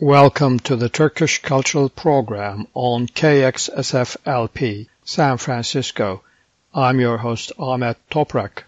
Welcome to the Turkish Cultural Program on KXSFLP San Francisco. I'm your host Ahmet Toprak.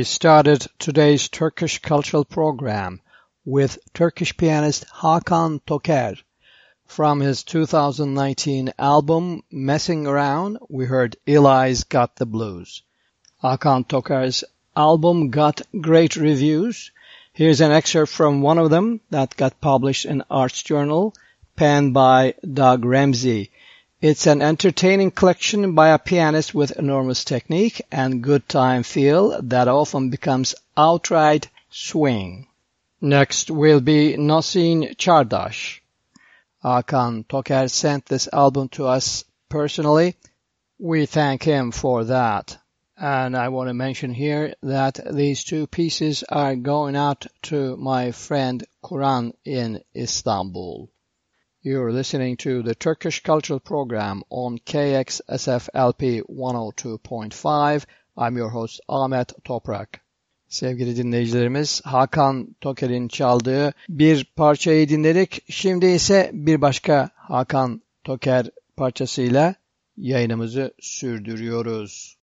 We started today's Turkish cultural program with Turkish pianist Hakan Toker. From his 2019 album Messing Around, we heard Eli's Got the Blues. Hakan Toker's album got great reviews. Here's an excerpt from one of them that got published in Arts Journal, penned by Doug Ramsey. It's an entertaining collection by a pianist with enormous technique and good time feel that often becomes outright swing. Next will be Gnossienne Czardas. Hakan Toker sent this album to us personally. We thank him for that. And I want to mention here that these two pieces are going out to my friend Kuran in Istanbul. You're listening to the Turkish Cultural Program on KXSFLP 102.5. I'm your host Ahmet Toprak. Sevgili dinleyicilerimiz Hakan Toker'in çaldığı bir parçayı dinledik. Şimdi ise bir başka Hakan Toker parçasıyla yayınımızı sürdürüyoruz.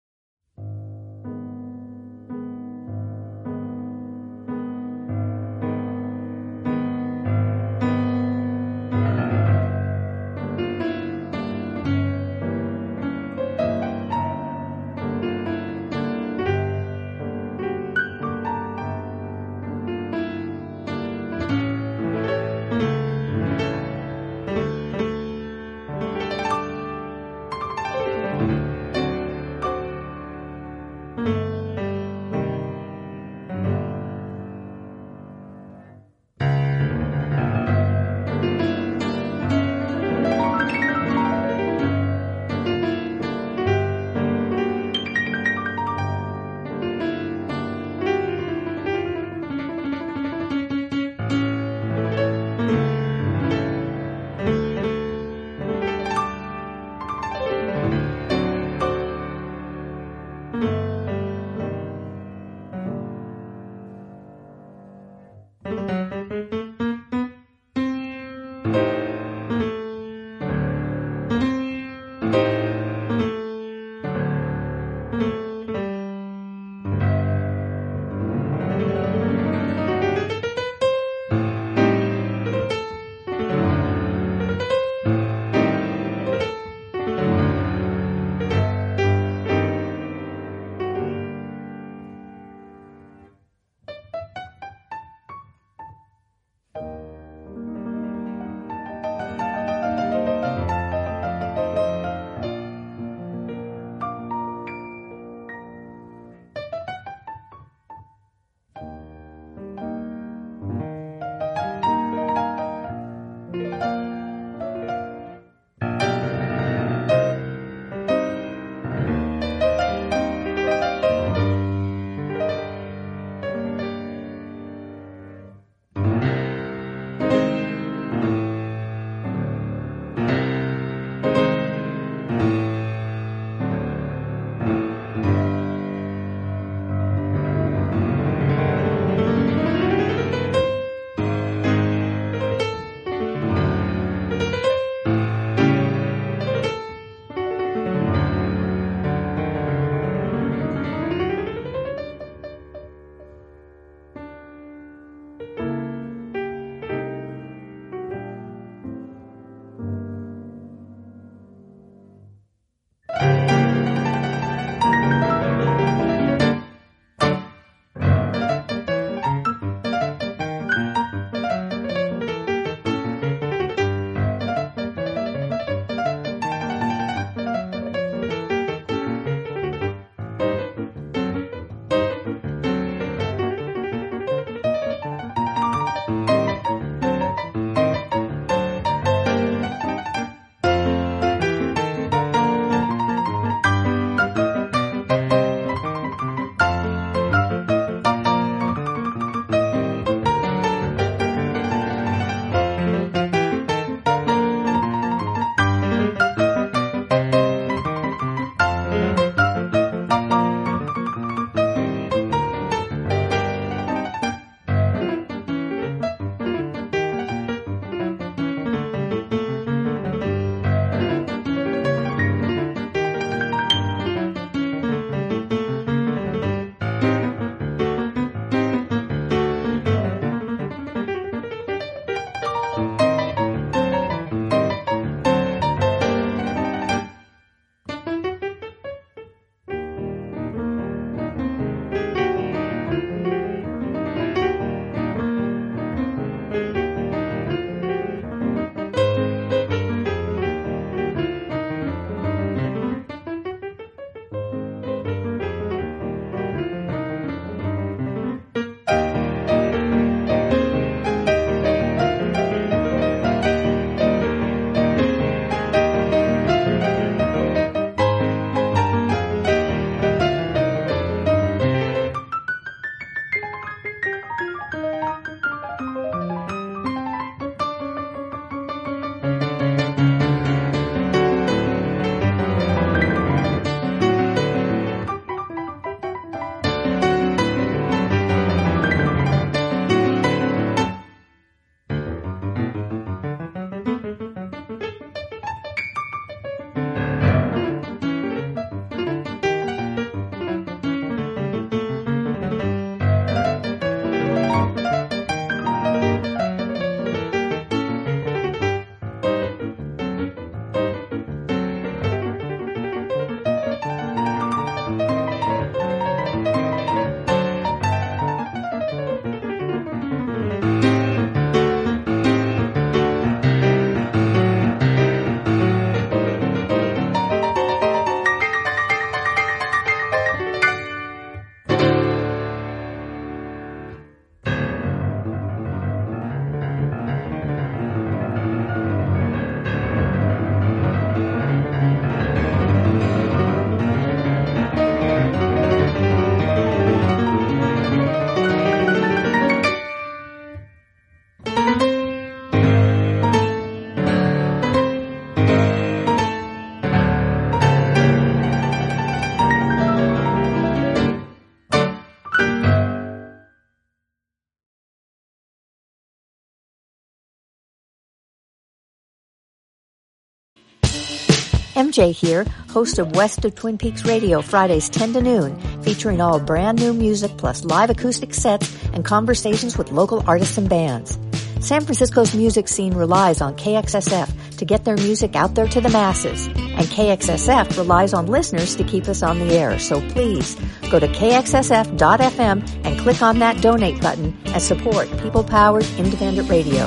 MJ here, host of West of Twin Peaks Radio Fridays 10 to noon, featuring all brand new music plus live acoustic sets and conversations with local artists and bands. San Francisco's music scene relies on KXSF to get their music out there to the masses, and KXSF relies on listeners to keep us on the air. So please go to kxsf.fm and click on that donate button and support people-powered independent radio.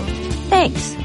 Thanks.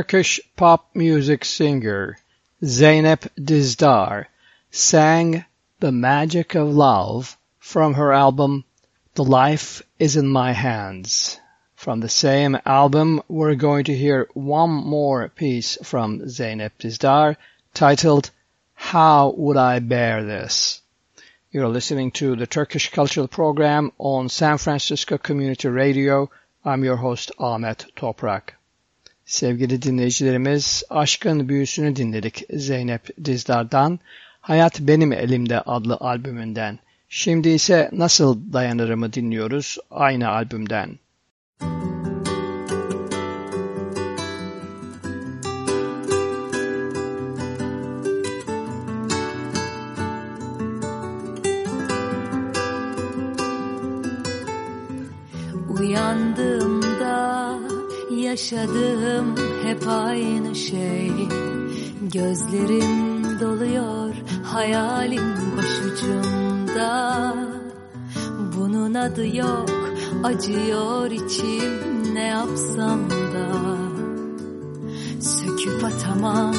Turkish pop music singer Zeynep Dizdar sang The Magic of Love from her album The Life is in My Hands. From the same album, we're going to hear one more piece from Zeynep Dizdar titled How Would I Bear This? You're listening to the Turkish Cultural Program on San Francisco Community Radio. I'm your host Ahmet Toprak. Sevgili dinleyicilerimiz, Aşkın Büyüsünü dinledik Zeynep Dizdar'dan, Hayat Benim Elimde adlı albümünden. Şimdi ise Nasıl Dayanırımı dinliyoruz aynı albümden. Uyandığımda yaşadığım hep aynı şey. Gözlerim doluyor hayalim başucumda. Bunun adı yok acıyor içim ne yapsam da. Söküp atamam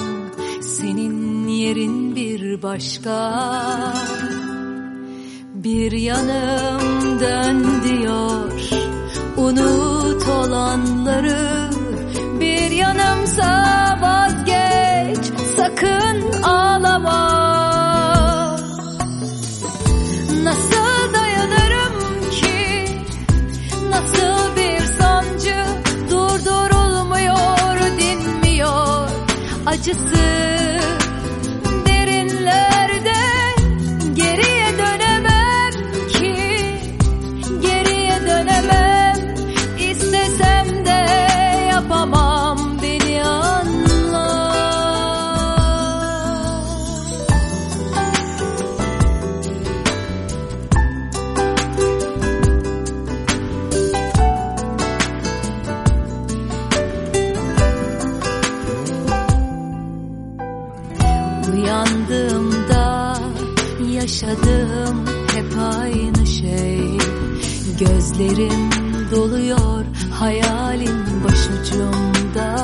senin yerin bir başka. Bir yanım dön diyor unut olanları Bir yanımsa vazgeç sakın ağlama. Nasıl dayanırım ki? Nasıl bir sancı Durdurulmuyor dinmiyor? Acısı Gözlerim doluyor hayalim başucumda.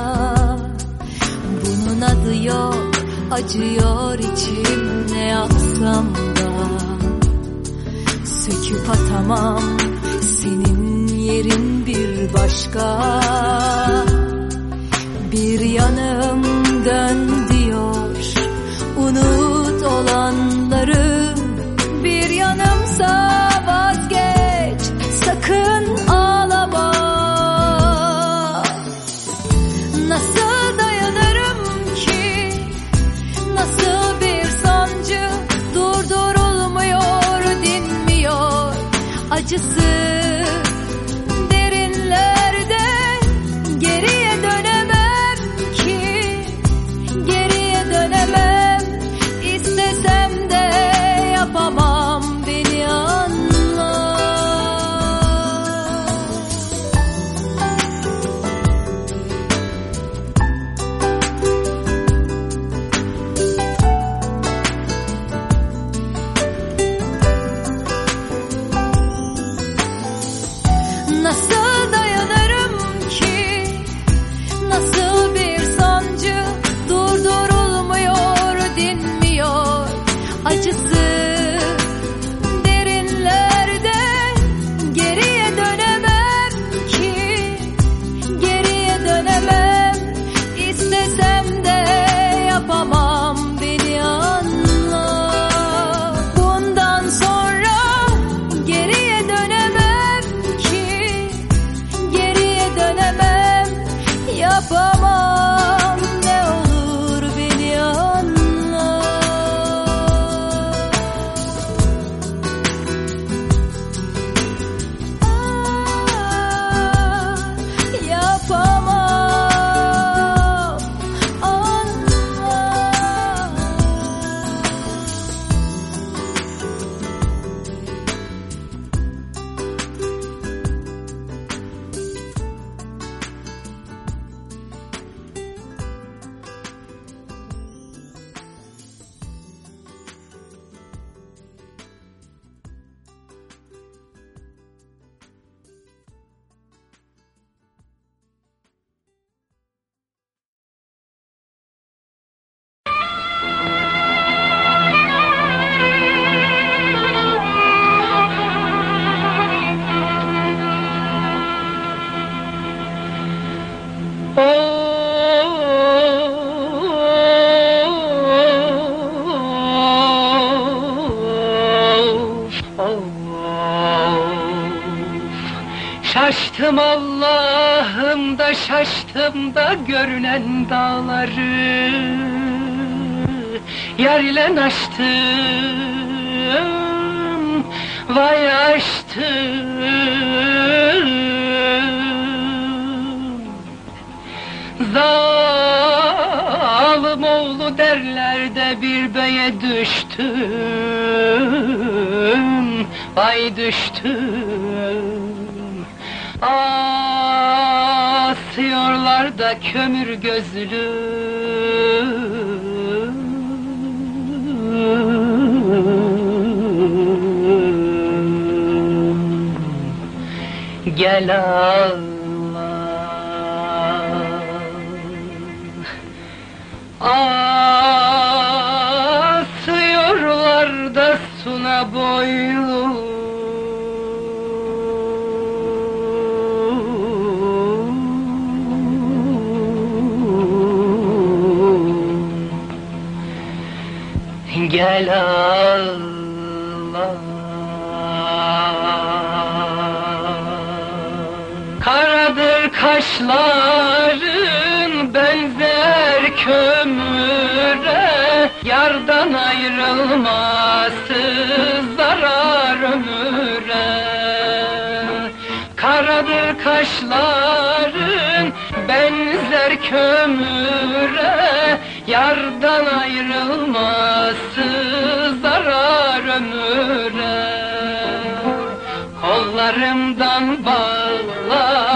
Bunun adı yok acıyor içim ne yapsam da. Söküp atamam senin yerin bir başka. Bir yanım dön diyor unut olanları. Bir yanımsa acısı Gel Yardan ayrılması zarar ömüre. Karadır kaşların benzer kömüre. Yardan ayrılması zarar ömüre. Kollarımdan bağlasalar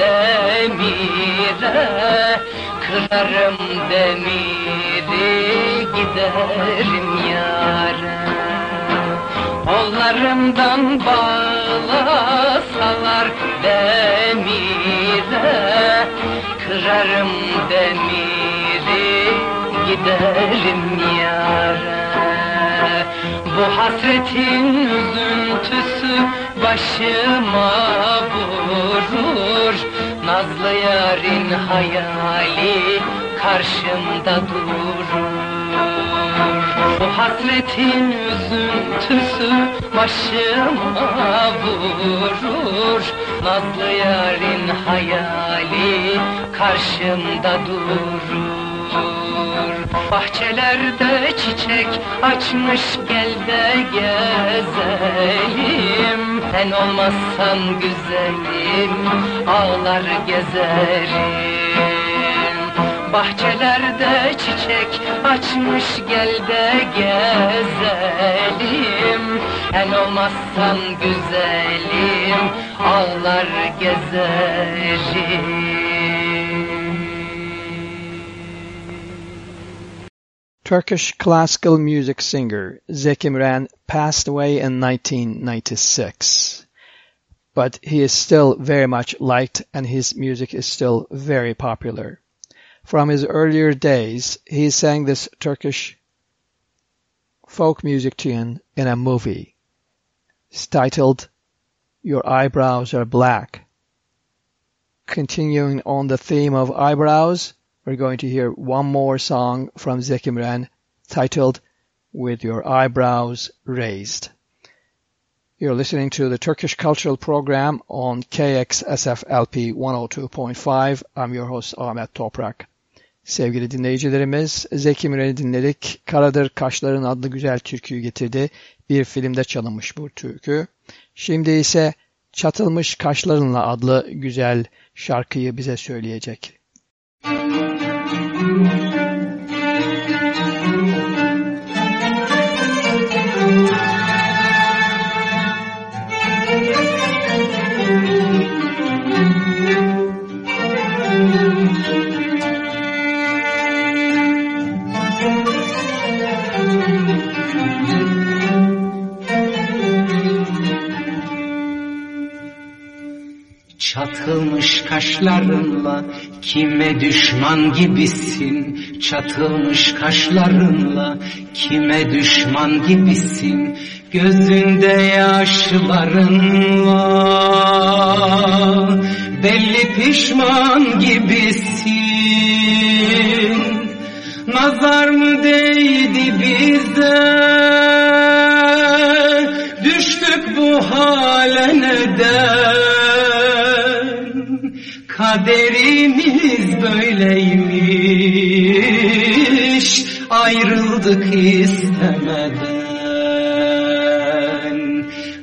demire Kırarım demiri giderim yâre. Kollarımdan bağlasalar demire. Kırarım demiri giderim yâre. Bu hasretin üzüntüsü başıma vurur Nazlı yarın hayali karşımda durur. Bu hasretin üzüntüsü başıma vurur. Nazlı yarın hayali karşımda durur Bahçelerde çiçek açmış gel de gezelim Sen olmazsan güzelim ağlar gezerim. Bahçelerde çiçek açmış gel de gezelim Sen olmazsan güzelim ağlar gezerim Turkish classical music singer Zeki Müren passed away in 1996. But he is still very much liked and his music is still very popular. From his earlier days, he sang this Turkish folk music tune in a movie. Titled Your Eyebrows Are Black. Continuing on the theme of eyebrows, we're going to hear one more song from Zeki Müren titled With Your Eyebrows Raised. You're listening to the Turkish Cultural Program on KXSFLP 102.5. I'm your host Ahmet Toprak. Sevgili dinleyicilerimiz, Zeki Müren'i dinledik. Karadır Kaşların adlı güzel türküyü getirdi. Bir filmde çalınmış bu türkü. Şimdi ise Çatılmış Kaşlarınla adlı güzel şarkıyı bize söyleyecek. Çatılmış kaşlarınla kime düşman gibisin? Çatılmış kaşlarınla kime düşman gibisin? Gözünde yaşlarınla belli pişman gibisin. Nazar mı değdi bize Kaderimiz böyleymiş. Ayrıldık istemeden.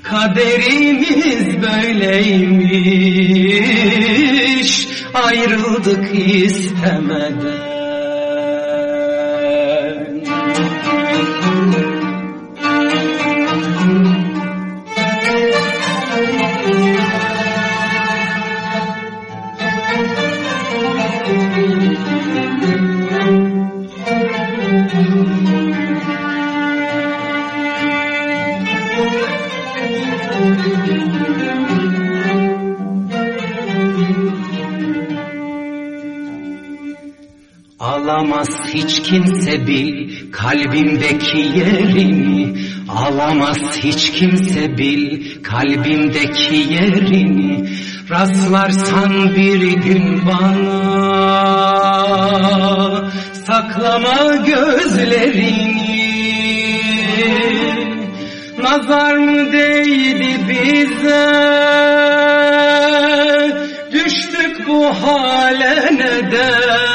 Kaderimiz böyleymiş. Ayrıldık istemeden kimse kalbimdeki yerini Alamaz hiç kimse bil kalbimdeki yerini Rastlarsan bir gün bana. Saklama gözlerini. Nazar mı değdi bize? Düştük bu hale neden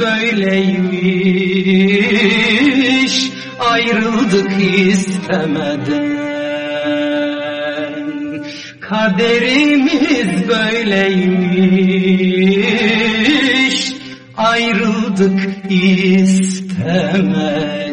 böyleymiş Ayrıldık istemeden. Kaderimiz böyleymiş Ayrıldık istemeden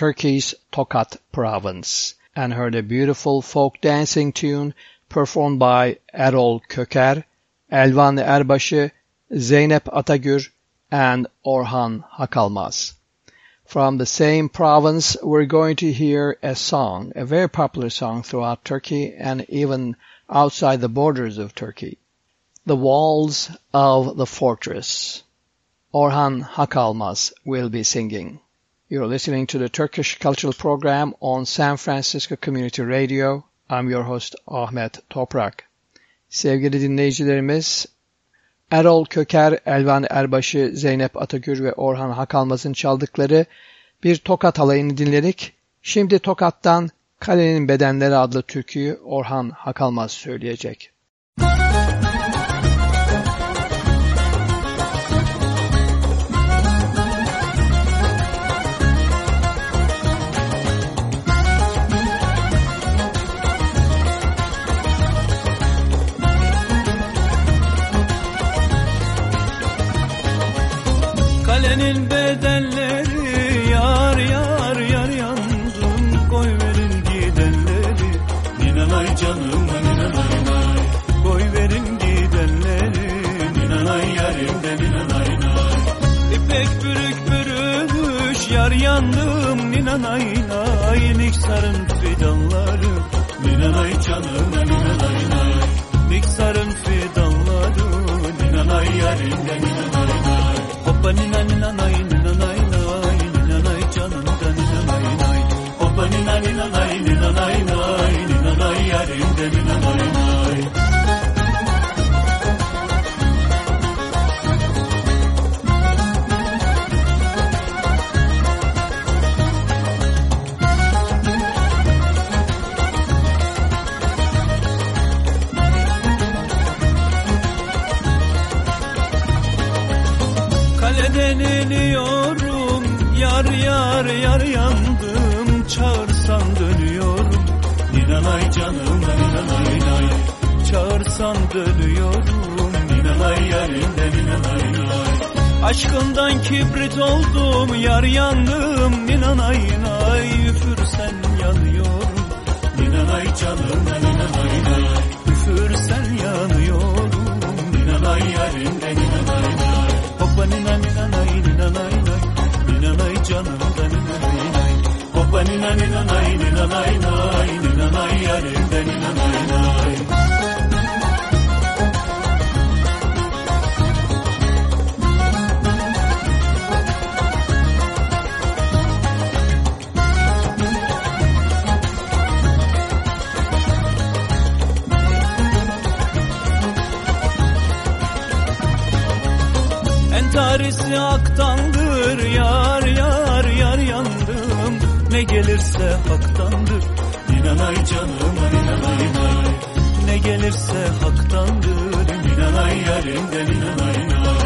Turkey's Tokat province and heard a beautiful folk dancing tune performed by Erol Köker, Elvan Erbaşı, Zeynep Atagür, and Orhan Hakalmaz. From the same province, we're going to hear a song, a very popular song throughout Turkey and even outside the borders of Turkey. The Walls of the Fortress. Orhan Hakalmaz will be singing. You're listening to the Turkish Cultural Program on San Francisco Community Radio. I'm your host Ahmet Toprak. Sevgili dinleyicilerimiz, Erol Köker, Elvan Erbaşı, Zeynep Atagür ve Orhan Hakalmaz'ın çaldıkları bir tokat alayını dinledik. Şimdi Tokat'tan Kalenin Bedenleri adlı türküyü Orhan Hakalmaz söyleyecek. Kalenin bedenleri yar yar yar yandım Koy verin gidenleri. Ninanay canım ninanay nay. Koy verin gidenleri. Ninanay yarim de ninanay nay. İpek bürük bürümüş yar yandım. Ninanay nay Niksarın fidanları. Ninanay canım ninanay nay. Niksarın fidanları. Ninanay yarim de ninanay nay Hoppa nina nina nay nina nay nay yar yar yandım Çağırsan dönüyorum Ninanay canım ninanay nay Çağırsan dönüyorum Ninanay yarim de ninanay nay Aşkından kibrit oldum Yar yandım Ninanay nay Üfürsen yanıyorum Ninanay canım ninanay Nina nina nay nina nay nay Nina de nina gelirse haktandır. Ninanay canım ninanay nay. Ne gelirse haktandır. Ninanay yarim de ninanay nay.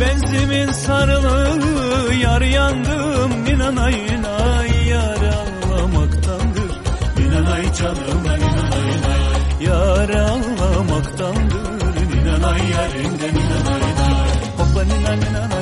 Benzimin sarılığı yar yandım. Ninanay nay yar ağlamaktandır Ninanay canım ninanay nay. Yar ağlamaktandır Ninanay yarim de ninanay nay. Hoppa nina nina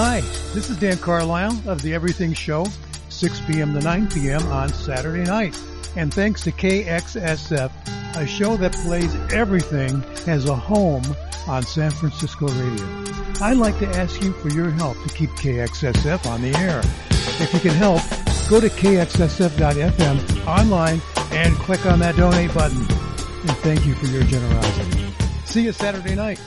Hi, this is Dan Carlisle of the Everything Show, 6 p.m. to 9 p.m. on Saturday night. And thanks to KXSF, a show that plays everything as a home on San Francisco radio. I'd like to ask you for your help to keep KXSF on the air. If you can help, go to kxsf.fm online and click on that donate button. And thank you for your generosity. See you Saturday night.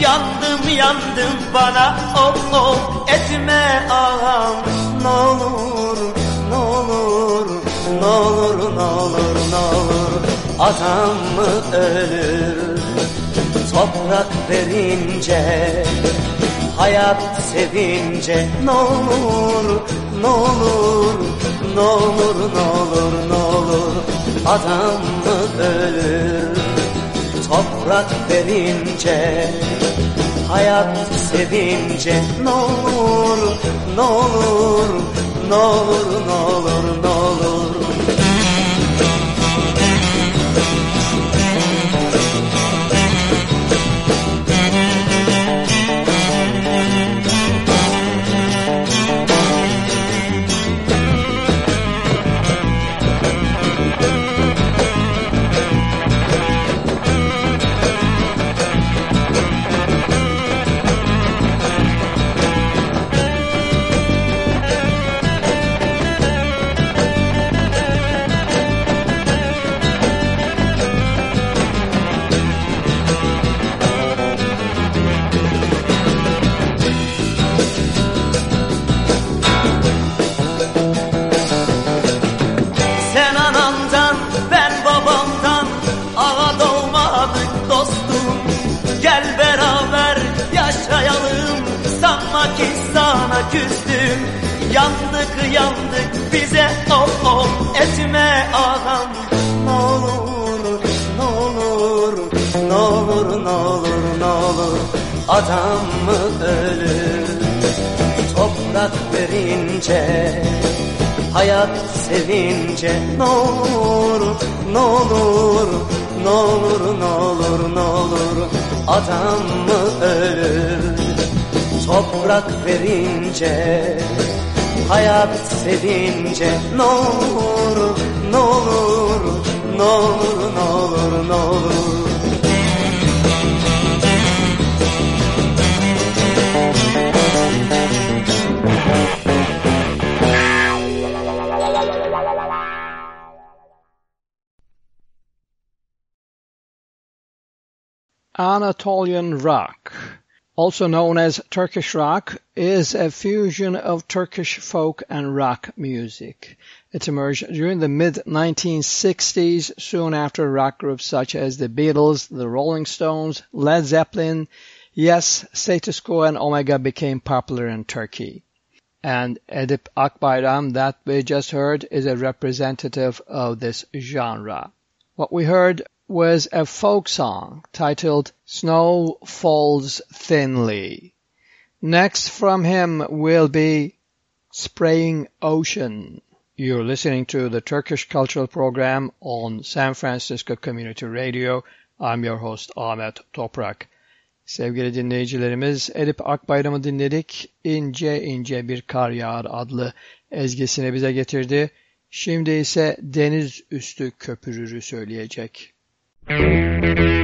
Yandım yandım bana oh oh. Etme ağam ne olur ne olur ne olur ne olur ne olur. Adam mı ölür? Toprak verince hayat sevince ne olur ne olur ne olur ne olur ne olur. Adam mı ölür? Toprak verince hayat sevince ne olur ne olur ne olur ne olur ne olur sana küstüm Yandık yandık bize oh oh etme ağam. Ne olur ne olur ne olur ne olur ne olur Adam mı ölür? Toprak verince Hayat sevince ne olur, ne olur, ne olur, ne olur, ne olur Adam mı ölür toprak verince Hayat sevince ne olur, ne olur, ne olur, ne olur, ne olur. Anatolian rock, also known as Turkish rock, is a fusion of Turkish folk and rock music. It emerged during the mid-1960s, soon after rock groups such as the Beatles, the Rolling Stones, Led Zeppelin, Yes, Status Quo, and Omega became popular in Turkey. And Edip Akbayram, that we just heard, is a representative of this genre. What we heard was a folk song titled Snow Falls Thinly. Next from him will be Spraying Ocean. You're listening to the Turkish Cultural Program on San Francisco Community Radio. I'm your host Ahmet Toprak. Sevgili dinleyicilerimiz Edip Akbayram'ı dinledik. İnce ince bir kar yağar adlı ezgisini bize getirdi. Şimdi ise deniz üstü köpürürü söyleyecek. Deniz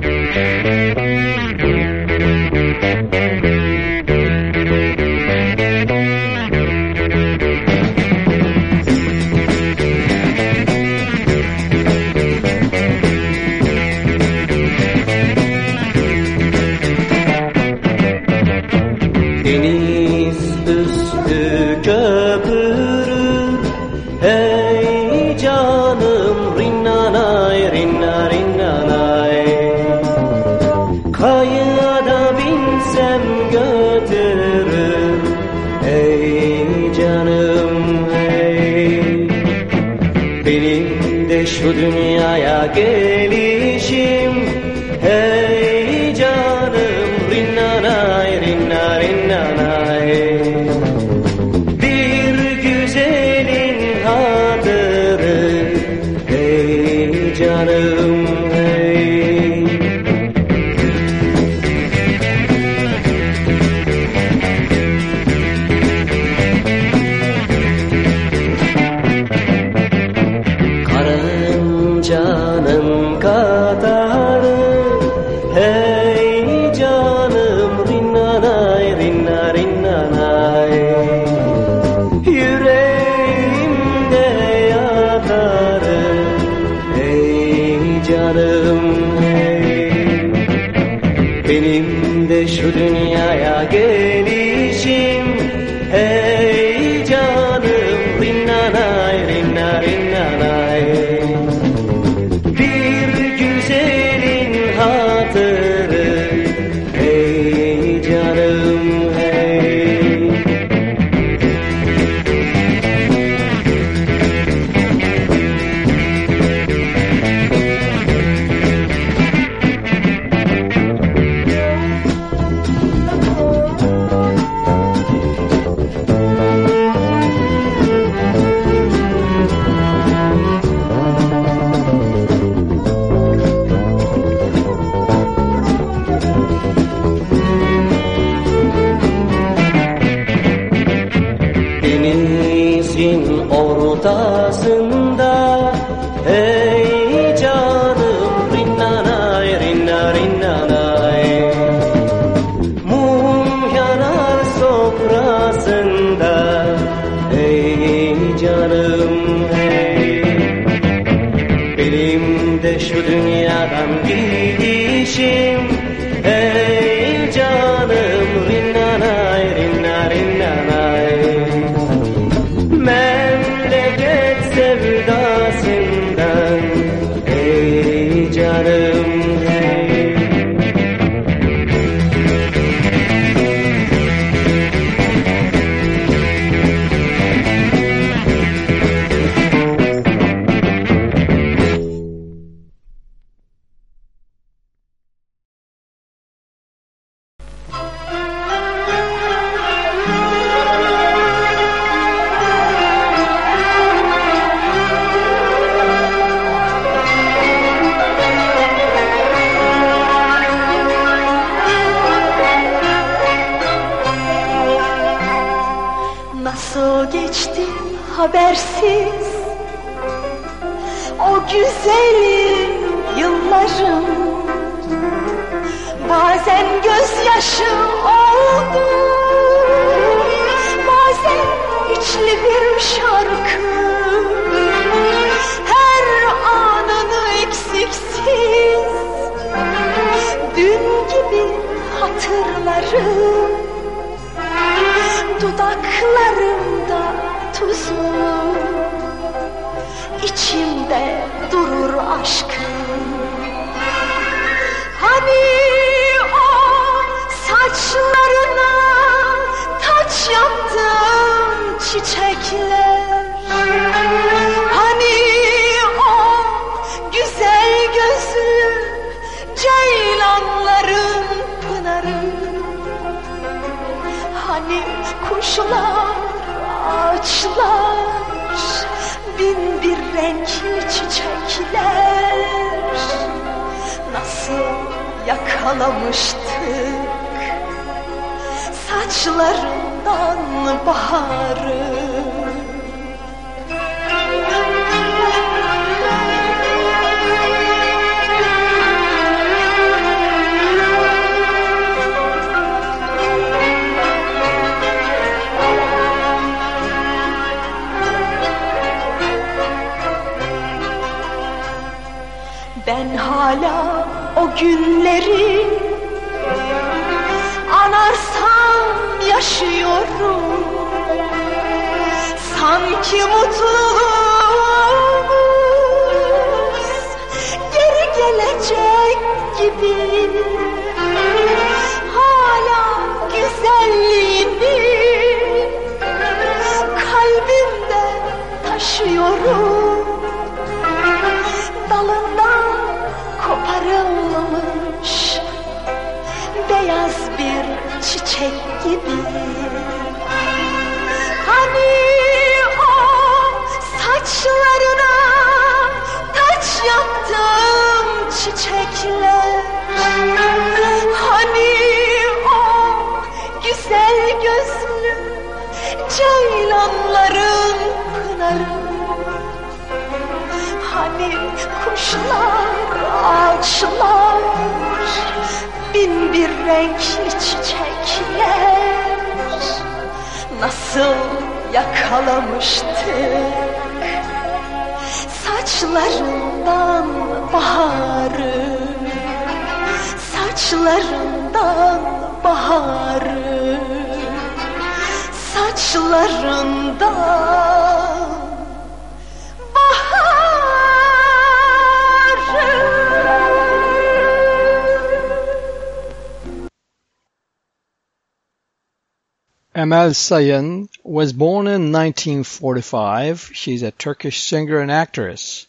Emel Sayın was born in 1945. She's a Turkish singer and actress.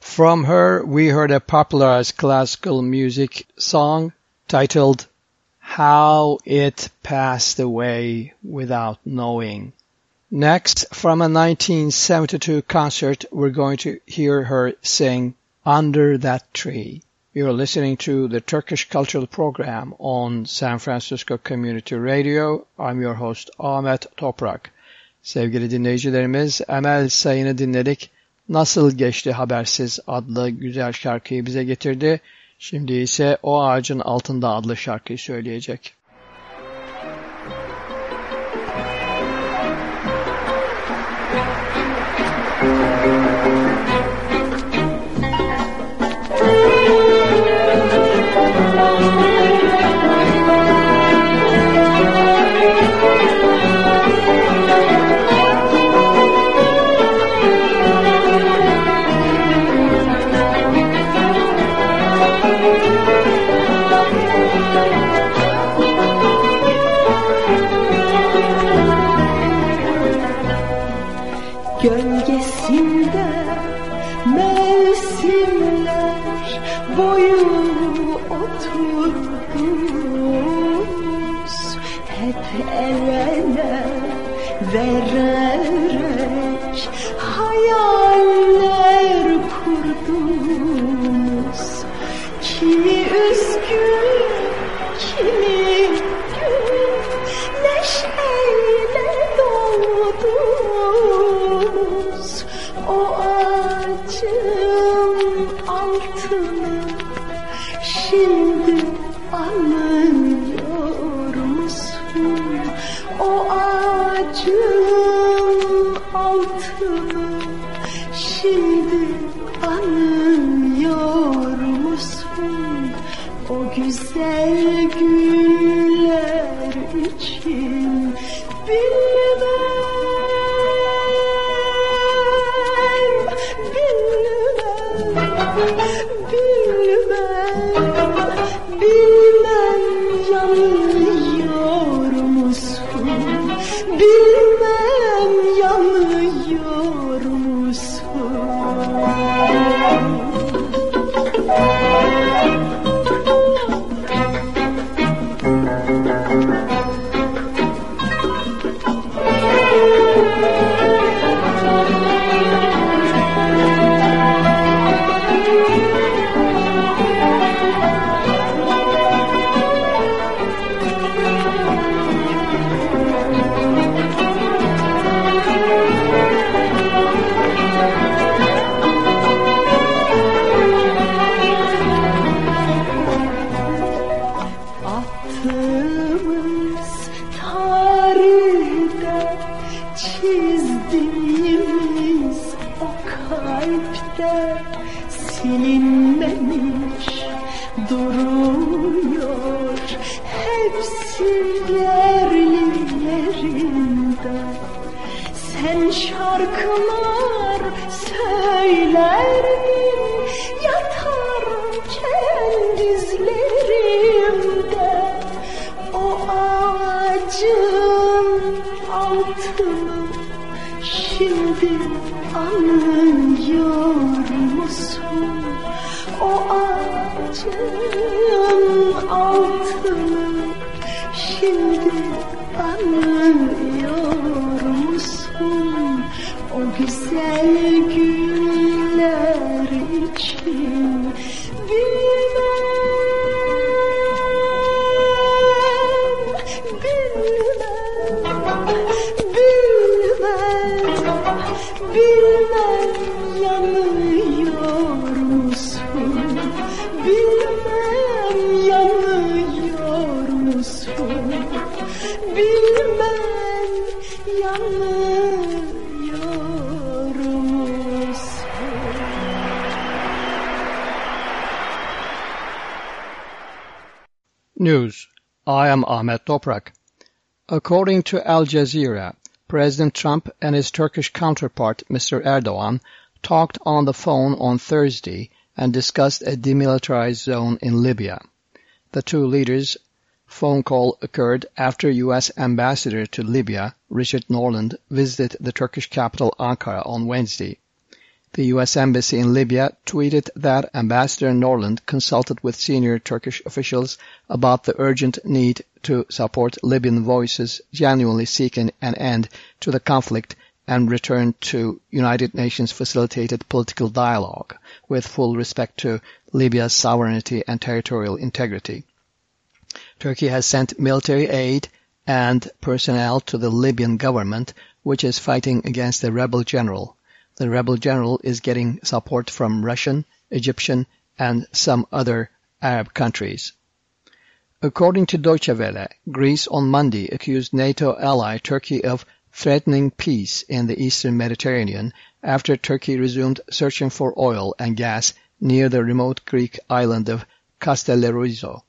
From her, we heard a popularized classical music song titled How It Passed Away Without Knowing. Next, from a 1972 concert, we're going to hear her sing Under That Tree. You're listening to the Turkish Cultural Program on San Francisco Community Radio. I'm your host Ahmet Toprak. Sevgili dinleyicilerimiz Emel Sayın'ı dinledik. Nasıl Geçti Habersiz adlı güzel şarkıyı bize getirdi. Şimdi ise O Ağacın Altında adlı şarkıyı söyleyecek. News. I am Ahmet Toprak. According to Al Jazeera, President Trump and his Turkish counterpart, Mr. Erdogan, talked on the phone on Thursday and discussed a demilitarized zone in Libya. The two leaders' phone call occurred after U.S. Ambassador to Libya, Richard Norland, visited the Turkish capital Ankara on Wednesday. The U.S. Embassy in Libya tweeted that Ambassador Norland consulted with senior Turkish officials about the urgent need to support Libyan voices genuinely seeking an end to the conflict and return to United Nations facilitated political dialogue with full respect to Libya's sovereignty and territorial integrity. Turkey has sent military aid and personnel to the Libyan government, which is fighting against the rebel general the rebel general is getting support from Russian, Egyptian, and some other Arab countries. According to Deutsche Welle, Greece on Monday accused NATO ally Turkey of threatening peace in the eastern Mediterranean after Turkey resumed searching for oil and gas near the remote Greek island of Castellorizo.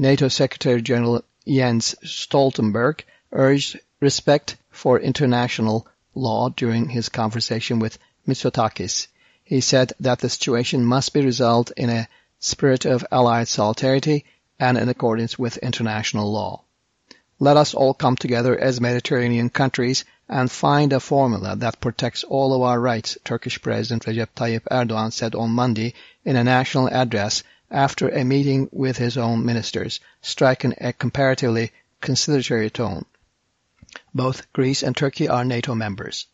NATO Secretary-General Jens Stoltenberg urged respect for international law during his conversation with Mitsotakis. He said that the situation must be resolved in a spirit of allied solidarity and in accordance with international law. Let us all come together as Mediterranean countries and find a formula that protects all of our rights, Turkish President Recep Tayyip Erdogan said on Monday in a national address after a meeting with his own ministers, striking a comparatively conciliatory tone. Both Greece and Turkey are NATO members.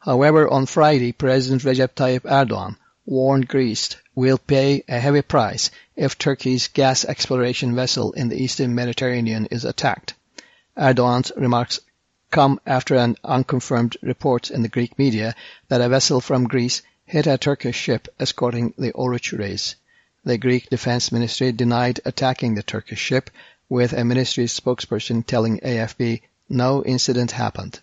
However, on Friday, President Recep Tayyip Erdogan warned Greece will pay a heavy price if Turkey's gas exploration vessel in the eastern Mediterranean is attacked. Erdogan's remarks come after an unconfirmed report in the Greek media that a vessel from Greece hit a Turkish ship escorting the Oruç Reis. The Greek Defense Ministry denied attacking the Turkish ship, with a ministry spokesperson telling AFP no incident happened.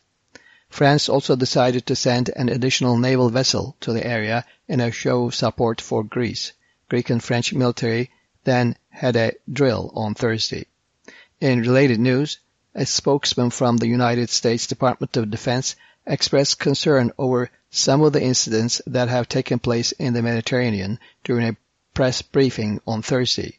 France also decided to send an additional naval vessel to the area in a show of support for Greece. Greek and French military then had a drill on Thursday. In related news, a spokesman from the United States Department of Defense expressed concern over some of the incidents that have taken place in the Mediterranean during a press briefing on Thursday.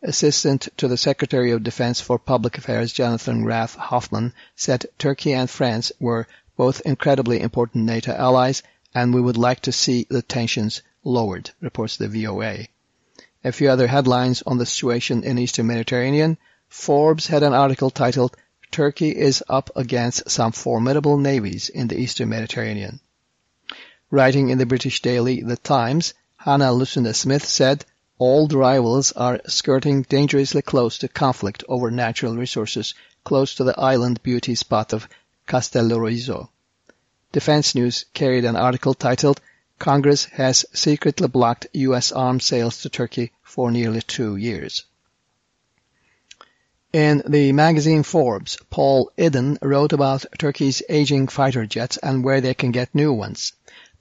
Assistant to the Secretary of Defense for Public Affairs Jonathan Rath Hoffman said Turkey and France were both incredibly important NATO allies and we would like to see the tensions lowered, reports the VOA. A few other headlines on the situation in Eastern Mediterranean. Forbes had an article titled Turkey is up against some formidable navies in the Eastern Mediterranean. Writing in the British daily The Times, Hannah Lucinda Smith said all rivals are skirting dangerously close to conflict over natural resources close to the island beauty spot of Castellorizo. Defense News carried an article titled Congress has secretly blocked U.S. arms sales to Turkey for nearly two years. In the magazine Forbes, Paul Eden wrote about Turkey's aging fighter jets and where they can get new ones,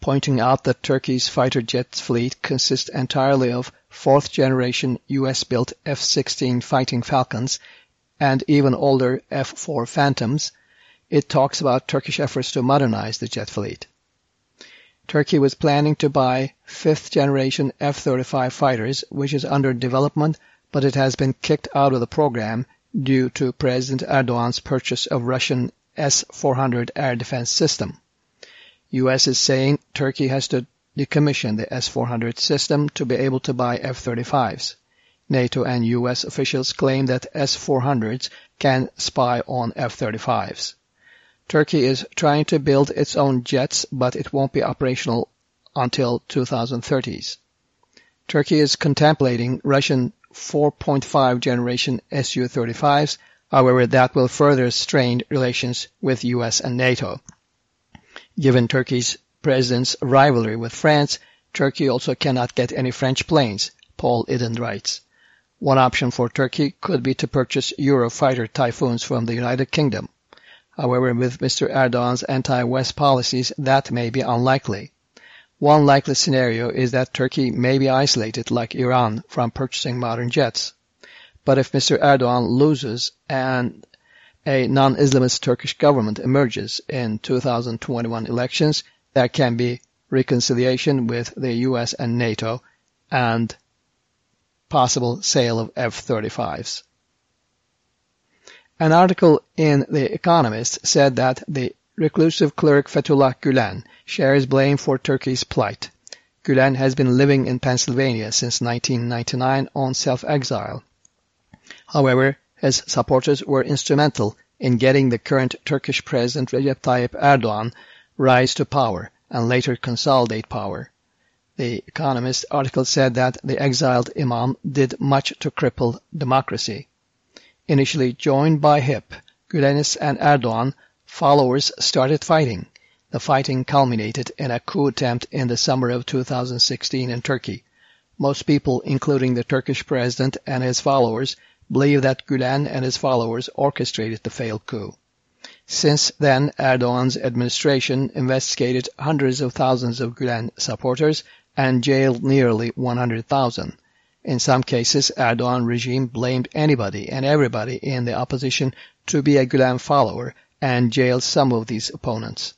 pointing out that Turkey's fighter jet fleet consists entirely of fourth-generation U.S.-built F-16 Fighting Falcons and even older F-4 Phantoms, it talks about Turkish efforts to modernize the jet fleet. Turkey was planning to buy fifth-generation F-35 fighters, which is under development, but it has been kicked out of the program due to President Erdogan's purchase of Russian S-400 air defense system. U.S. is saying Turkey has to decommission the S-400 system to be able to buy F-35s. NATO and U.S. officials claim that S-400s can spy on F-35s. Turkey is trying to build its own jets, but it won't be operational until 2030s. Turkey is contemplating Russian 4.5 generation Su-35s, however that will further strain relations with US and NATO. Given Turkey's president's rivalry with France, Turkey also cannot get any French planes, Paul Eden writes. One option for Turkey could be to purchase Eurofighter Typhoons from the United Kingdom. However, with Mr. Erdogan's anti-West policies, that may be unlikely. One likely scenario is that Turkey may be isolated like Iran from purchasing modern jets. But if Mr. Erdogan loses and a non-Islamist Turkish government emerges in 2021 elections, there can be reconciliation with the US and NATO and possible sale of F-35s. An article in The Economist said that the reclusive cleric Fethullah Gulen shares blame for Turkey's plight. Gulen has been living in Pennsylvania since 1999 on self-exile. However, his supporters were instrumental in getting the current Turkish President Recep Tayyip Erdogan rise to power and later consolidate power. The Economist article said that the exiled imam did much to cripple democracy. Initially joined by HIP, Gülen's and Erdogan followers started fighting. The fighting culminated in a coup attempt in the summer of 2016 in Turkey. Most people, including the Turkish president and his followers, believe that Gülen and his followers orchestrated the failed coup. Since then, Erdogan's administration investigated hundreds of thousands of Gülen supporters and jailed nearly 100,000. In some cases, Erdogan regime blamed anybody and everybody in the opposition to be a Gülen follower and jailed some of these opponents.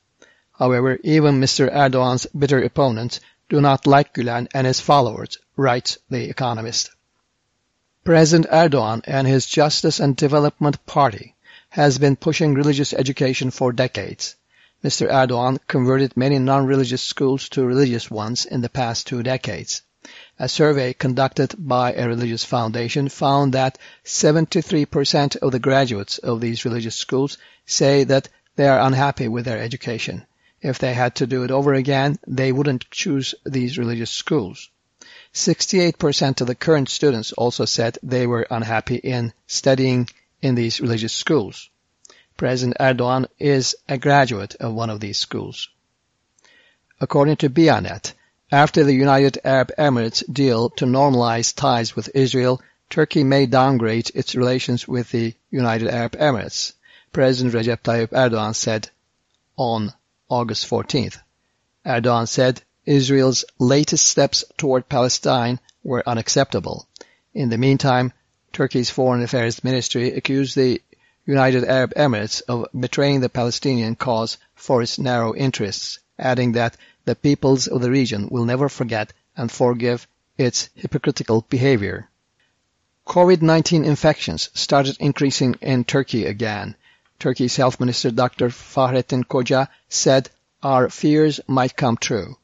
However, even Mr. Erdogan's bitter opponents do not like Gülen and his followers, writes The Economist. President Erdogan and his Justice and Development Party has been pushing religious education for decades. Mr. Erdogan converted many non-religious schools to religious ones in the past two decades. A survey conducted by a religious foundation found that 73% of the graduates of these religious schools say that they are unhappy with their education. If they had to do it over again, they wouldn't choose these religious schools. 68% of the current students also said they were unhappy in studying in these religious schools. President Erdogan is a graduate of one of these schools. According to Bianet, after the United Arab Emirates deal to normalize ties with Israel, Turkey may downgrade its relations with the United Arab Emirates, President Recep Tayyip Erdogan said on August 14th. Erdogan said Israel's latest steps toward Palestine were unacceptable. In the meantime, Turkey's Foreign Affairs Ministry accused the United Arab Emirates of betraying the Palestinian cause for its narrow interests, adding that the peoples of the region will never forget and forgive its hypocritical behavior. COVID-19 infections started increasing in Turkey again. Turkey's Health Minister Dr. Fahrettin Koca said our fears might come true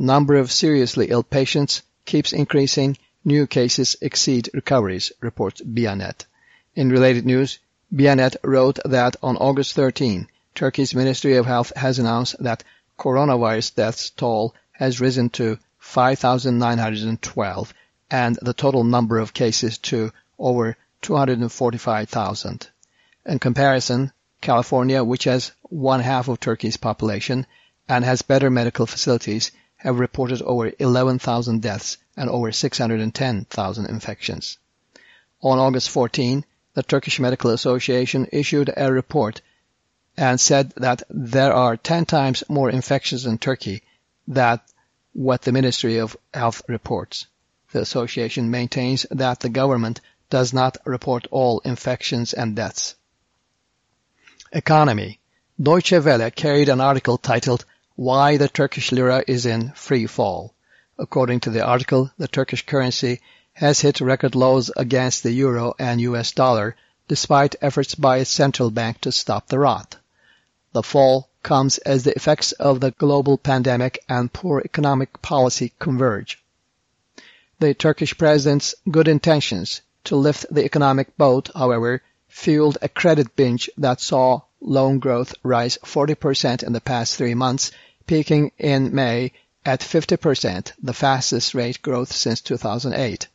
number of seriously ill patients keeps increasing, new cases exceed recoveries, reports Bianet. In related news, Bianet wrote that on August 13, Turkey's Ministry of Health has announced that coronavirus deaths toll has risen to 5,912 and the total number of cases to over 245,000. In comparison, California, which has one half of Turkey's population and has better medical facilities, have reported over 11,000 deaths and over 610,000 infections. On August 14, the Turkish Medical Association issued a report and said that there are 10 times more infections in Turkey than what the Ministry of Health reports. The association maintains that the government does not report all infections and deaths. Economy Deutsche Welle carried an article titled why the Turkish lira is in free fall. According to the article, the Turkish currency has hit record lows against the euro and US dollar despite efforts by its central bank to stop the rot. The fall comes as the effects of the global pandemic and poor economic policy converge. The Turkish president's good intentions to lift the economic boat, however, fueled a credit binge that saw loan growth rise 40% in the past three months peaking in May at 50%, the fastest rate growth since 2008.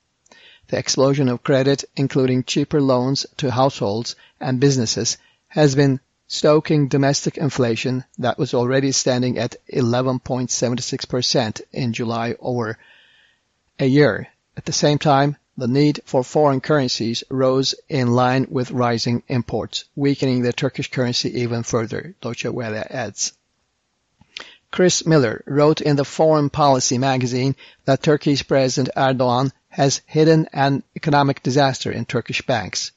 The explosion of credit, including cheaper loans to households and businesses, has been stoking domestic inflation that was already standing at 11.76% in July over a year. At the same time, the need for foreign currencies rose in line with rising imports, weakening the Turkish currency even further, Deutsche Welle adds. Chris Miller wrote in the Foreign Policy magazine that Turkey's President Erdogan has hidden an economic disaster in Turkish banks.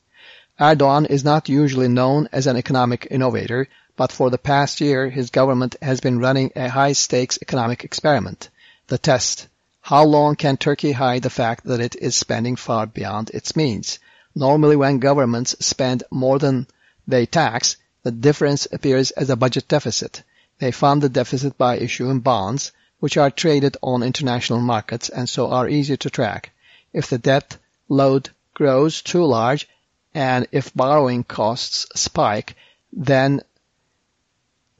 Erdogan is not usually known as an economic innovator, but for the past year his government has been running a high-stakes economic experiment. The test. How long can Turkey hide the fact that it is spending far beyond its means? Normally when governments spend more than they tax, the difference appears as a budget deficit. They fund the deficit by issuing bonds, which are traded on international markets and so are easy to track. If the debt load grows too large and if borrowing costs spike, then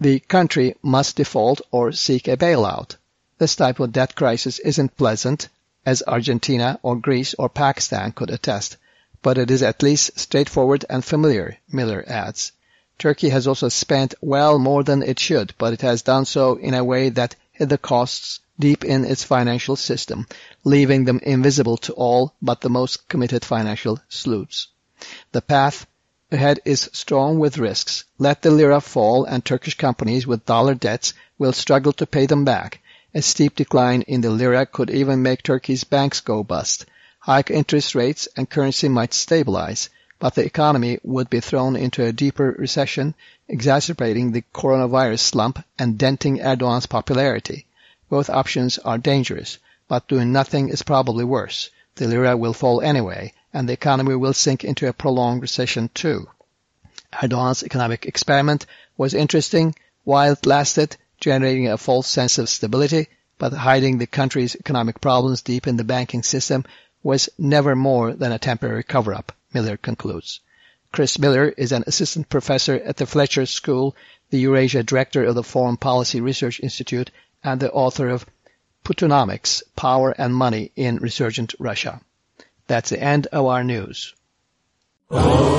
the country must default or seek a bailout. This type of debt crisis isn't pleasant, as Argentina or Greece or Pakistan could attest, but it is at least straightforward and familiar, Miller adds. Turkey has also spent well more than it should, but it has done so in a way that hid the costs deep in its financial system, leaving them invisible to all but the most committed financial sleuths. The path ahead is strong with risks. Let the lira fall and Turkish companies with dollar debts will struggle to pay them back. A steep decline in the lira could even make Turkey's banks go bust. High interest rates and currency might stabilize but the economy would be thrown into a deeper recession, exacerbating the coronavirus slump and denting Erdogan's popularity. Both options are dangerous, but doing nothing is probably worse. The lira will fall anyway, and the economy will sink into a prolonged recession too. Erdogan's economic experiment was interesting while it lasted, generating a false sense of stability, but hiding the country's economic problems deep in the banking system was never more than a temporary cover-up. Miller concludes. Chris Miller is an assistant professor at the Fletcher School, the Eurasia director of the Foreign Policy Research Institute, and the author of Putinomics, Power and Money in Resurgent Russia. That's the end of our news. Oh,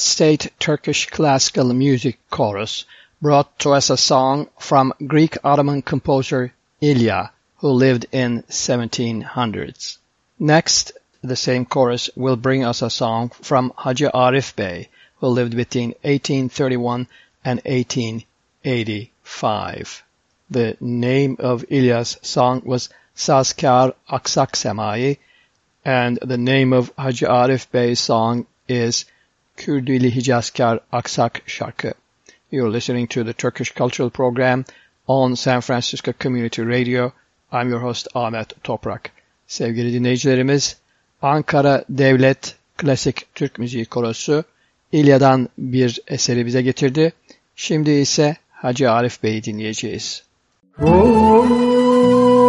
State Turkish Classical Music Chorus brought to us a song from Greek Ottoman composer Ilya, who lived in 1700s. Next, the same chorus will bring us a song from Hacı Arif Bey, who lived between 1831 and 1885. The name of Ilya's song was Sazkar Aksak Semai, and the name of Hacı Arif Bey's song is Kürdili Hicazkar Aksak Şarkı. You're listening to the Turkish Cultural Program on San Francisco Community Radio. I'm your host Ahmet Toprak. Sevgili dinleyicilerimiz, Ankara Devlet Klasik Türk Müziği Korosu İlya'dan bir eseri bize getirdi. Şimdi ise Hacı Arif Bey'i dinleyeceğiz. Oh, oh,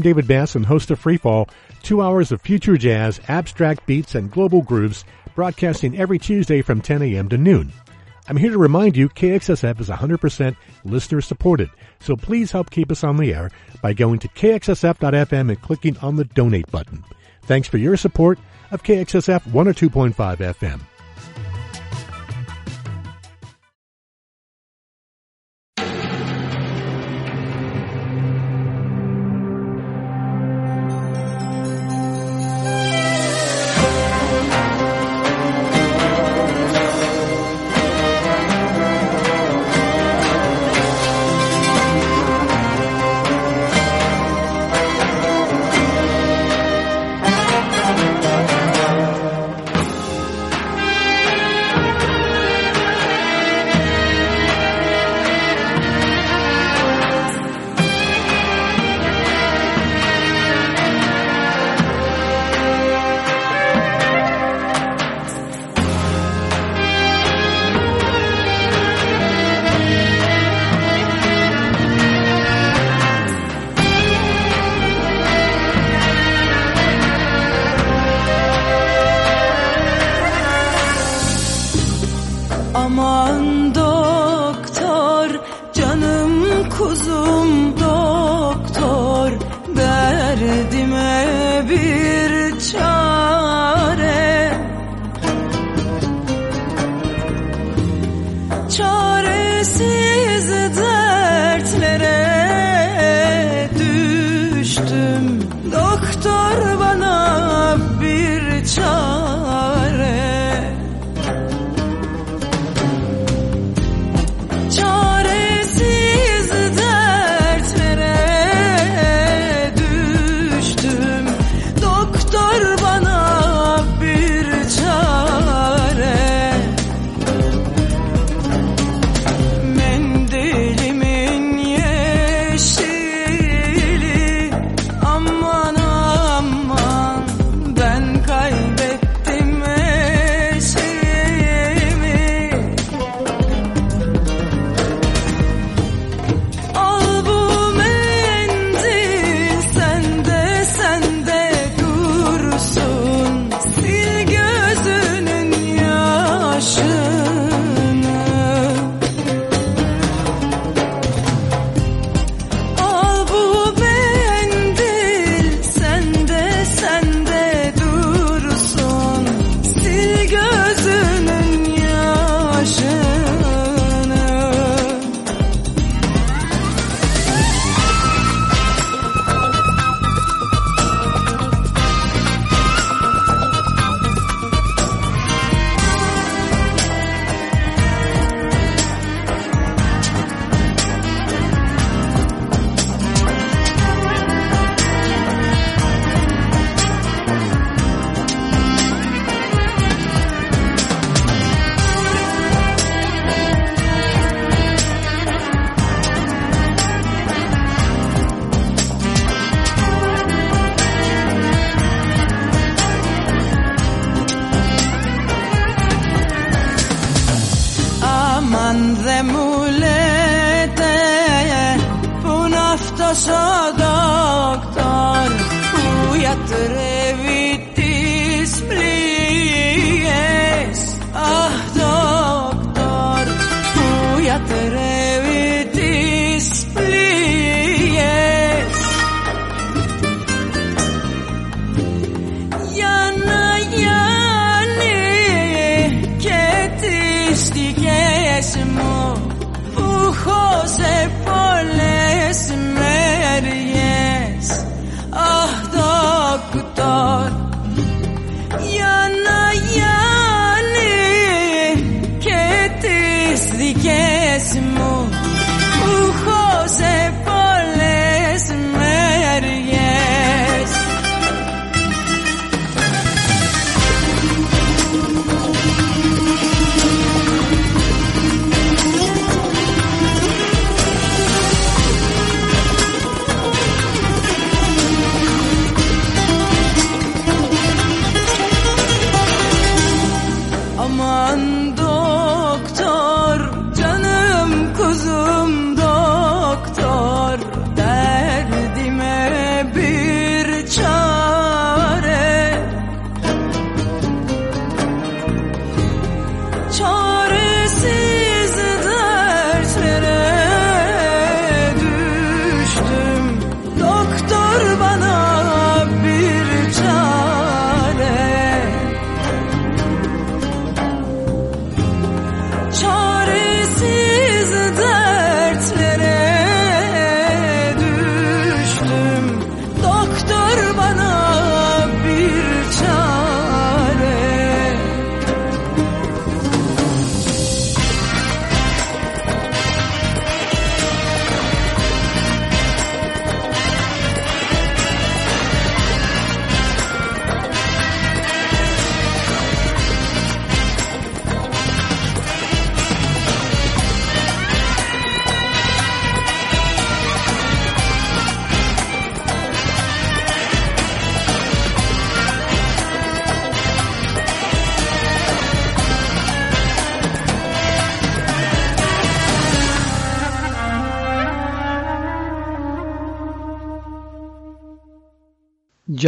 I'm David Basson, host of Freefall, two hours of future jazz, abstract beats, and global grooves, broadcasting every Tuesday from 10 a.m. to noon. I'm here to remind you KXSF is 100% listener supported, so please help keep us on the air by going to kxsf.fm and clicking on the donate button. Thanks for your support of KXSF 102.5 FM.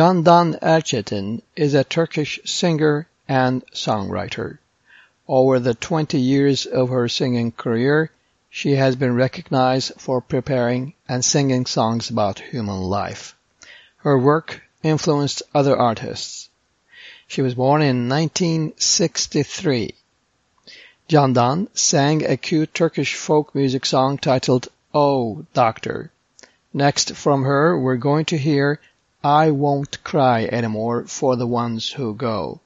Candan Erçetin is a Turkish singer and songwriter. Over the 20 years of her singing career, she has been recognized for preparing and singing songs about human life. Her work influenced other artists. She was born in 1963. Candan sang a cute Turkish folk music song titled Oh Doctor. Next from her we're going to hear I Won't Cry Anymore for the Ones Who Go.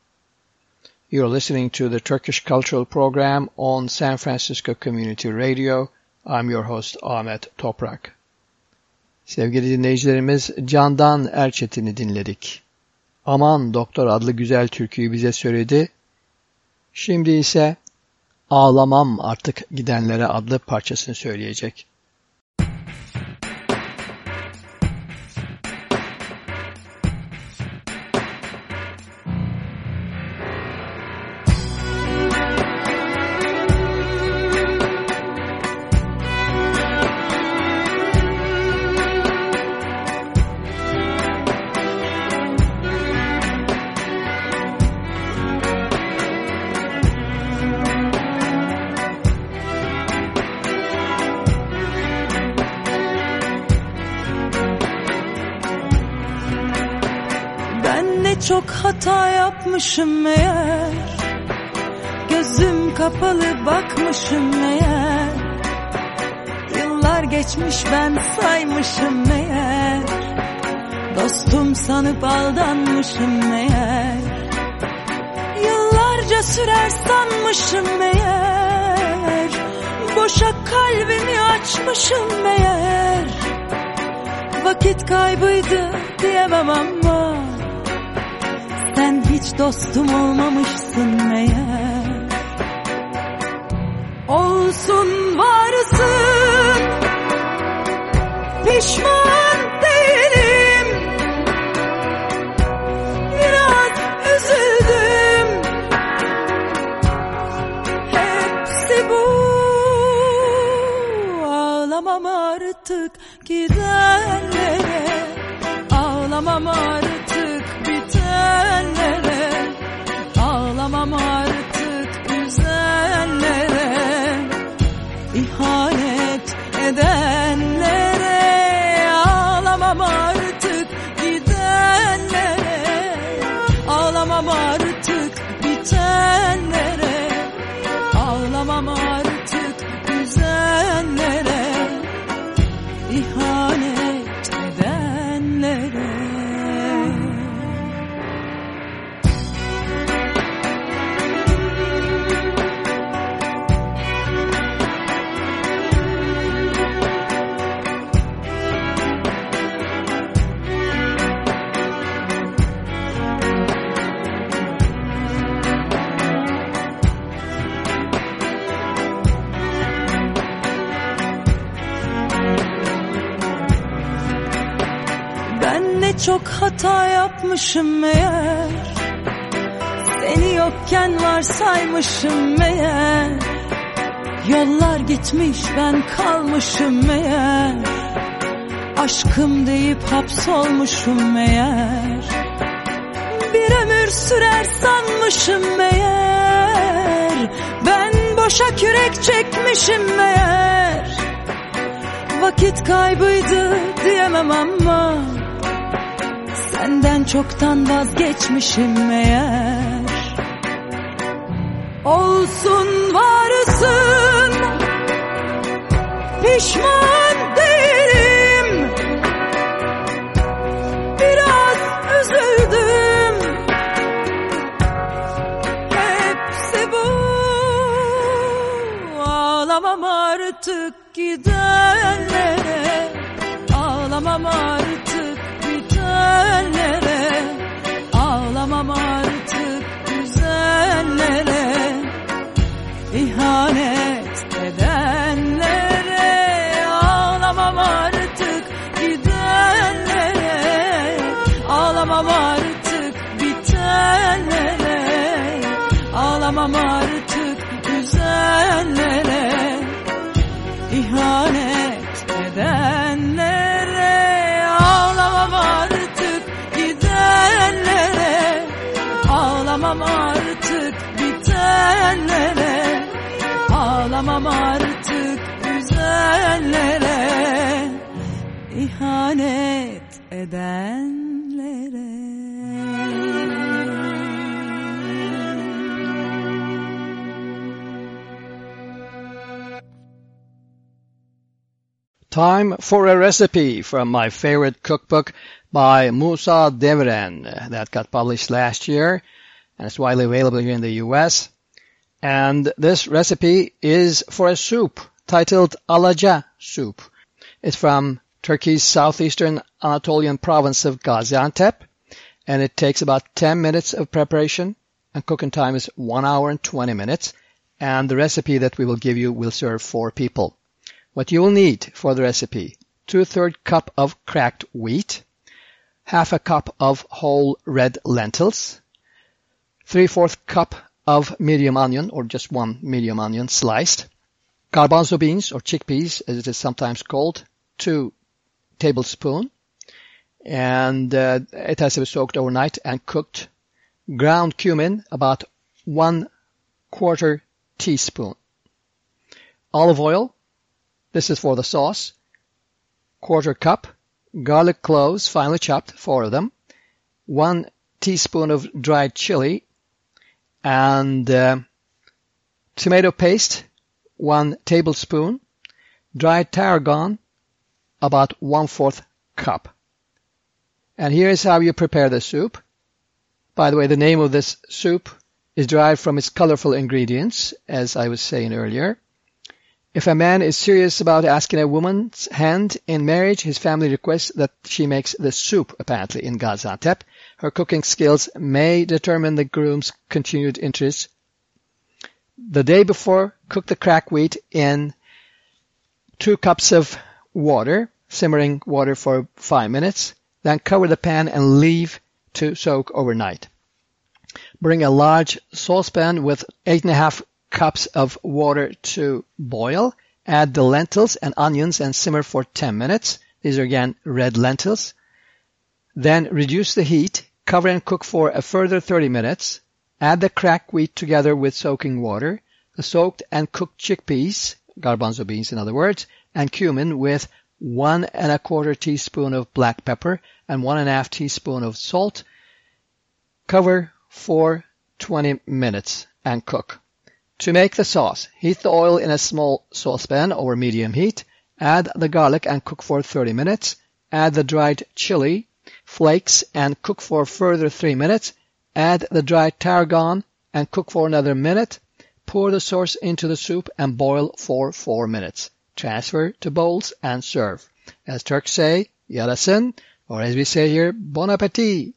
You're listening to the Turkish Cultural Program on San Francisco Community Radio. I'm your host Ahmet Toprak. Sevgili dinleyicilerimiz Candan Erçetin'i dinledik. Aman Doktor adlı güzel türküyü bize söyledi. Şimdi ise Ağlamam Artık Gidenlere adlı parçasını söyleyecek. Meğer Yıllar geçmiş ben saymışım meğer Dostum sanıp aldanmışım meğer Yıllarca sürer sanmışım meğer. Boşa kalbimi açmışım meğer. Vakit kaybıydı diyemem ama sen hiç dostum olmamışsın meğer Olsun varsın. Pişman varsaymışım meğer. Yollar gitmiş ben kalmışım meğer. Aşkım deyip hapsolmuşum meğer. Bir ömür sürer sanmışım meğer. Ben boşa kürek çekmişim meğer. Vakit kaybıydı diyemem ama Senden çoktan vazgeçmişim meğer Olsun varsın. Pişman değilim. Biraz üzüldüm. Hepsi bu. Ağlamam artık gidenlere. Ağlamam artık bitenlere Ağlamam artık ihanet edenlere ağlamam artık gidenlere ağlamam artık bitenlere ağlamam artık güzellere ihanet edenlere ağlamam artık gidenlere ağlamam artık bitenlere üzenlere ihanet edenlere Time for a recipe from my favorite cookbook by Musa Dağdeviren that got published last year and it's widely available here in the US. And this recipe is for a soup titled Alaca soup. It's from Turkey's southeastern Anatolian province of Gaziantep and it takes about 10 minutes of preparation and cooking time is 1 hour and 20 minutes and the recipe that we will give you will serve 4 people. What you will need for the recipe, two-third cup of cracked wheat, half a cup of whole red lentils, three-fourth cup of medium onion or just one medium onion sliced, garbanzo beans or chickpeas as it is sometimes called, two tablespoon, and uh, it has to be soaked overnight and cooked. Ground cumin about one quarter teaspoon. Olive oil, this is for the sauce. Quarter cup. Garlic cloves, finely chopped, four of them. One teaspoon of dried chili. And uh, tomato paste, one tablespoon. Dried tarragon, about one-fourth cup. And here's how you prepare the soup. By the way, the name of this soup is derived from its colorful ingredients, as I was saying earlier. If a man is serious about asking a woman's hand in marriage, his family requests that she makes the soup, apparently, in Gaziantep. Her cooking skills may determine the groom's continued interest. The day before, cook the crack wheat in two cups of water, simmering water for five minutes. Then cover the pan and leave to soak overnight. Bring a large saucepan with eight and a half cups of water to boil. Add the lentils and onions and simmer for 10 minutes. These are again red lentils. Then reduce the heat, cover and cook for a further 30 minutes. Add the cracked wheat together with soaking water, the soaked and cooked chickpeas, garbanzo beans in other words, and cumin with one and a quarter teaspoon of black pepper and one and a half teaspoon of salt. Cover for 20 minutes and cook. To make the sauce, heat the oil in a small saucepan over medium heat. Add the garlic and cook for 30 minutes. Add the dried chili flakes and cook for further 3 minutes. Add the dried tarragon and cook for another minute. Pour the sauce into the soup and boil for 4 minutes. Transfer to bowls and serve. As Turks say, yarasın, or as we say here, bon appetit.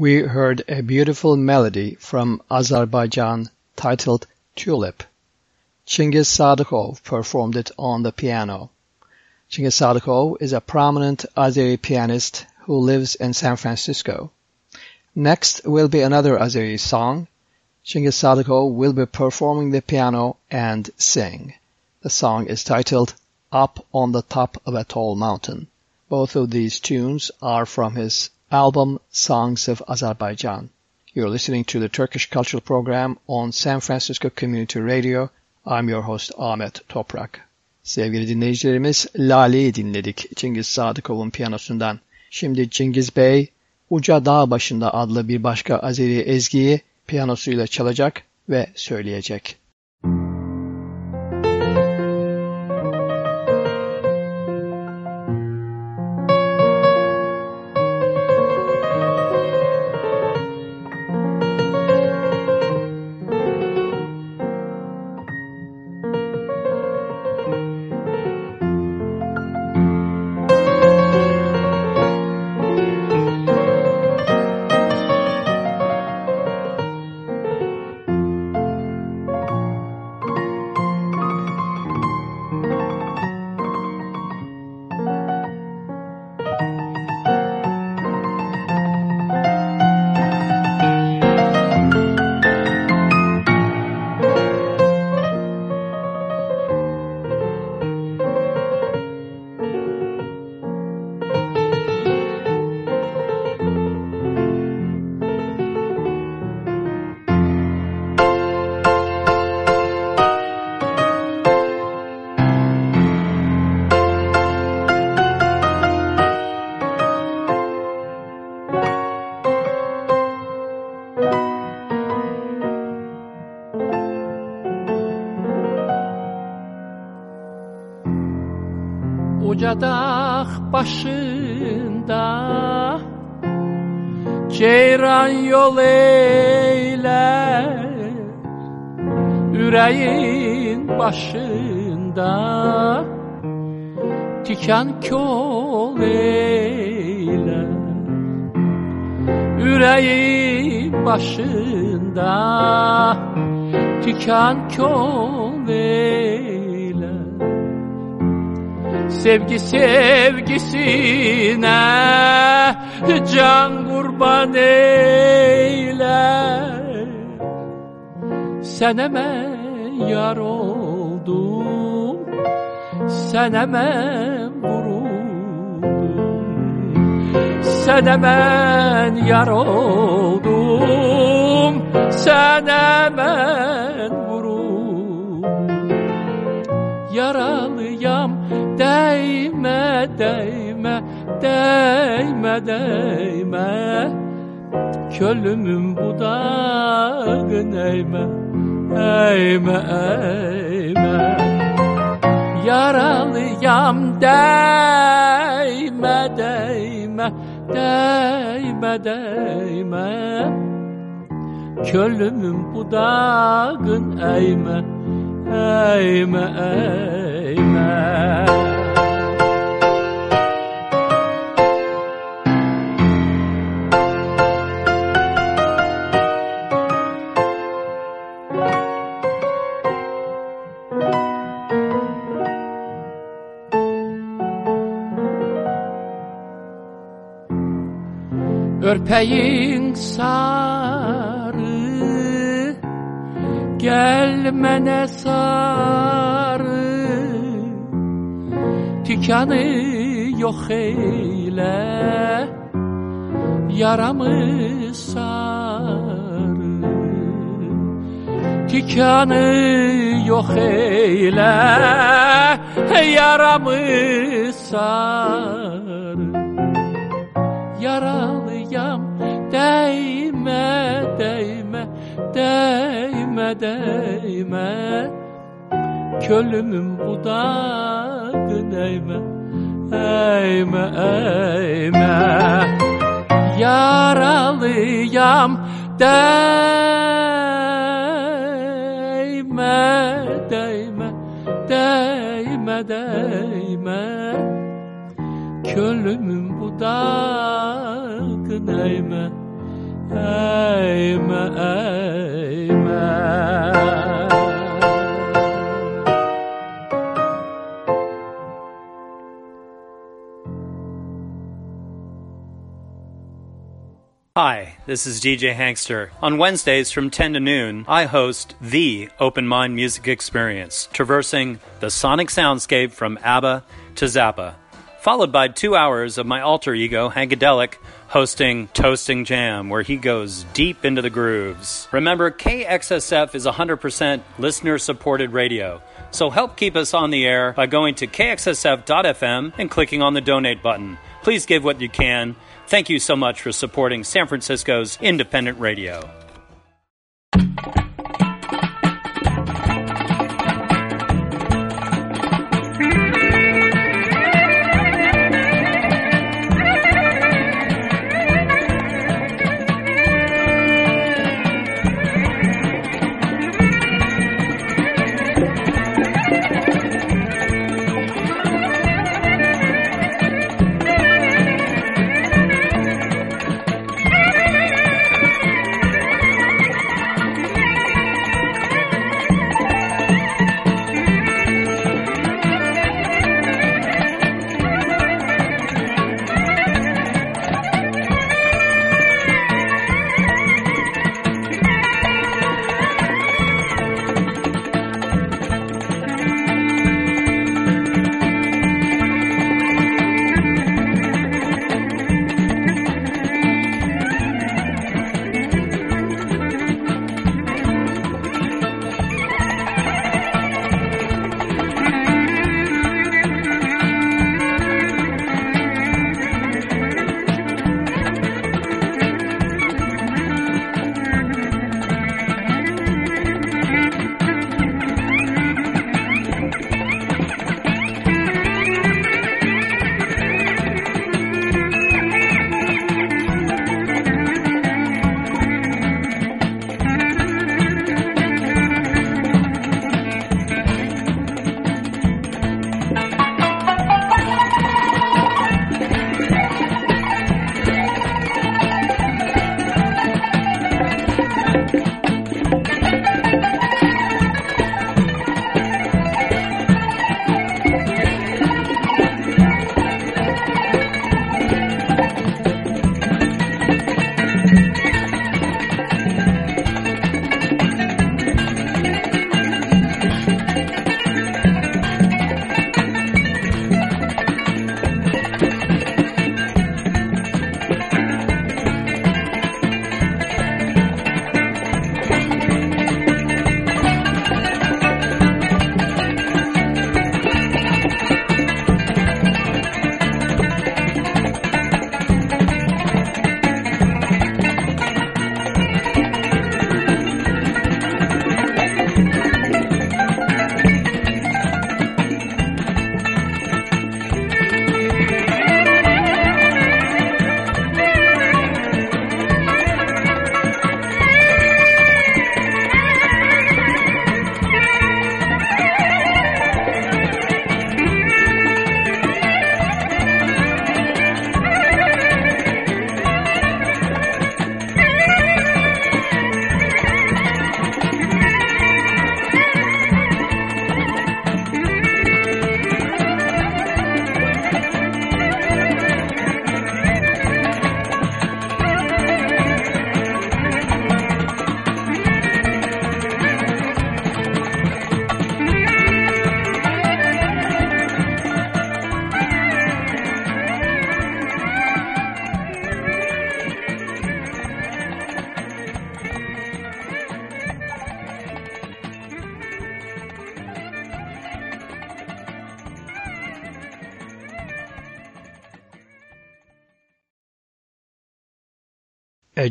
We heard a beautiful melody from Azerbaijan titled Tulip. Chingiz Sadykhov performed it on the piano. Chingiz Sadykhov is a prominent Azeri pianist who lives in San Francisco. Next will be another Azeri song. Chingiz Sadykhov will be performing the piano and sing. The song is titled Up on the Top of a Tall Mountain. Both of these tunes are from his album Songs of Azerbaijan. You're listening to the Turkish Cultural Program on San Francisco Community Radio. I'm your host Ahmet Toprak. Sevgili dinleyicilerimiz Lale'yi dinledik Cengiz Sadıkov'un piyanosundan. Şimdi Cengiz Bey Uca Dağ Başında adlı bir başka Azeri ezgiyi piyanosuyla çalacak ve söyleyecek. Tikan kol eyler Sevgi sevgisine can kurban eyler Sen hemen yar oldum Sen hemen vuruldum Sen hemen yar oldum Sen hemen değme değme. Kölümün budağın eğme eğme eğme Yaralıyam değme değme. Değme değme. Kölümün budağın eğme eğme eğme Örpeğin sarı Gelmene sarı. Tikanı yok eyle Yaramı sarı. Tikanı yok eyle Yaramı sarı. Yaralıyam değme değme. Değme Kölümün budağın eğme. Eğme eğme. Yaralıyam değme değme. Değme değme. Kölümün budağın eğme Hi, this is DJ Hankster. On Wednesdays from 10 to noon, I host the Open Mind Music Experience, traversing the sonic soundscape from ABBA to Zappa, followed by two hours of my alter ego, Hankadelic, hosting Toasting Jam, where he goes deep into the grooves. Remember, KXSF is 100% listener supported radio, so help keep us on the air by going to kxsf.fm and clicking on the donate button. Please give what you can. Thank you so much for supporting San Francisco's independent radio.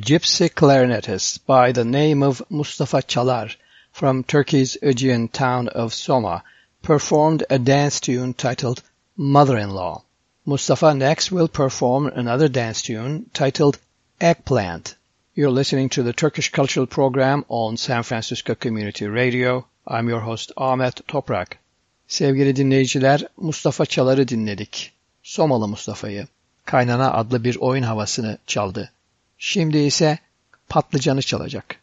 Gypsy clarinetist by the name of Mustafa Çalar from Turkey's Aegean town of Soma performed a dance tune titled Mother-in-Law. Mustafa next will perform another dance tune titled Eggplant. You're listening to the Turkish Cultural Program on San Francisco Community Radio. I'm your host Ahmet Toprak. Sevgili dinleyiciler, Mustafa Çalar'ı dinledik. Somalı Mustafa'yı. Kaynana adlı bir oyun havasını çaldı. Şimdi ise patlıcanı çalacak.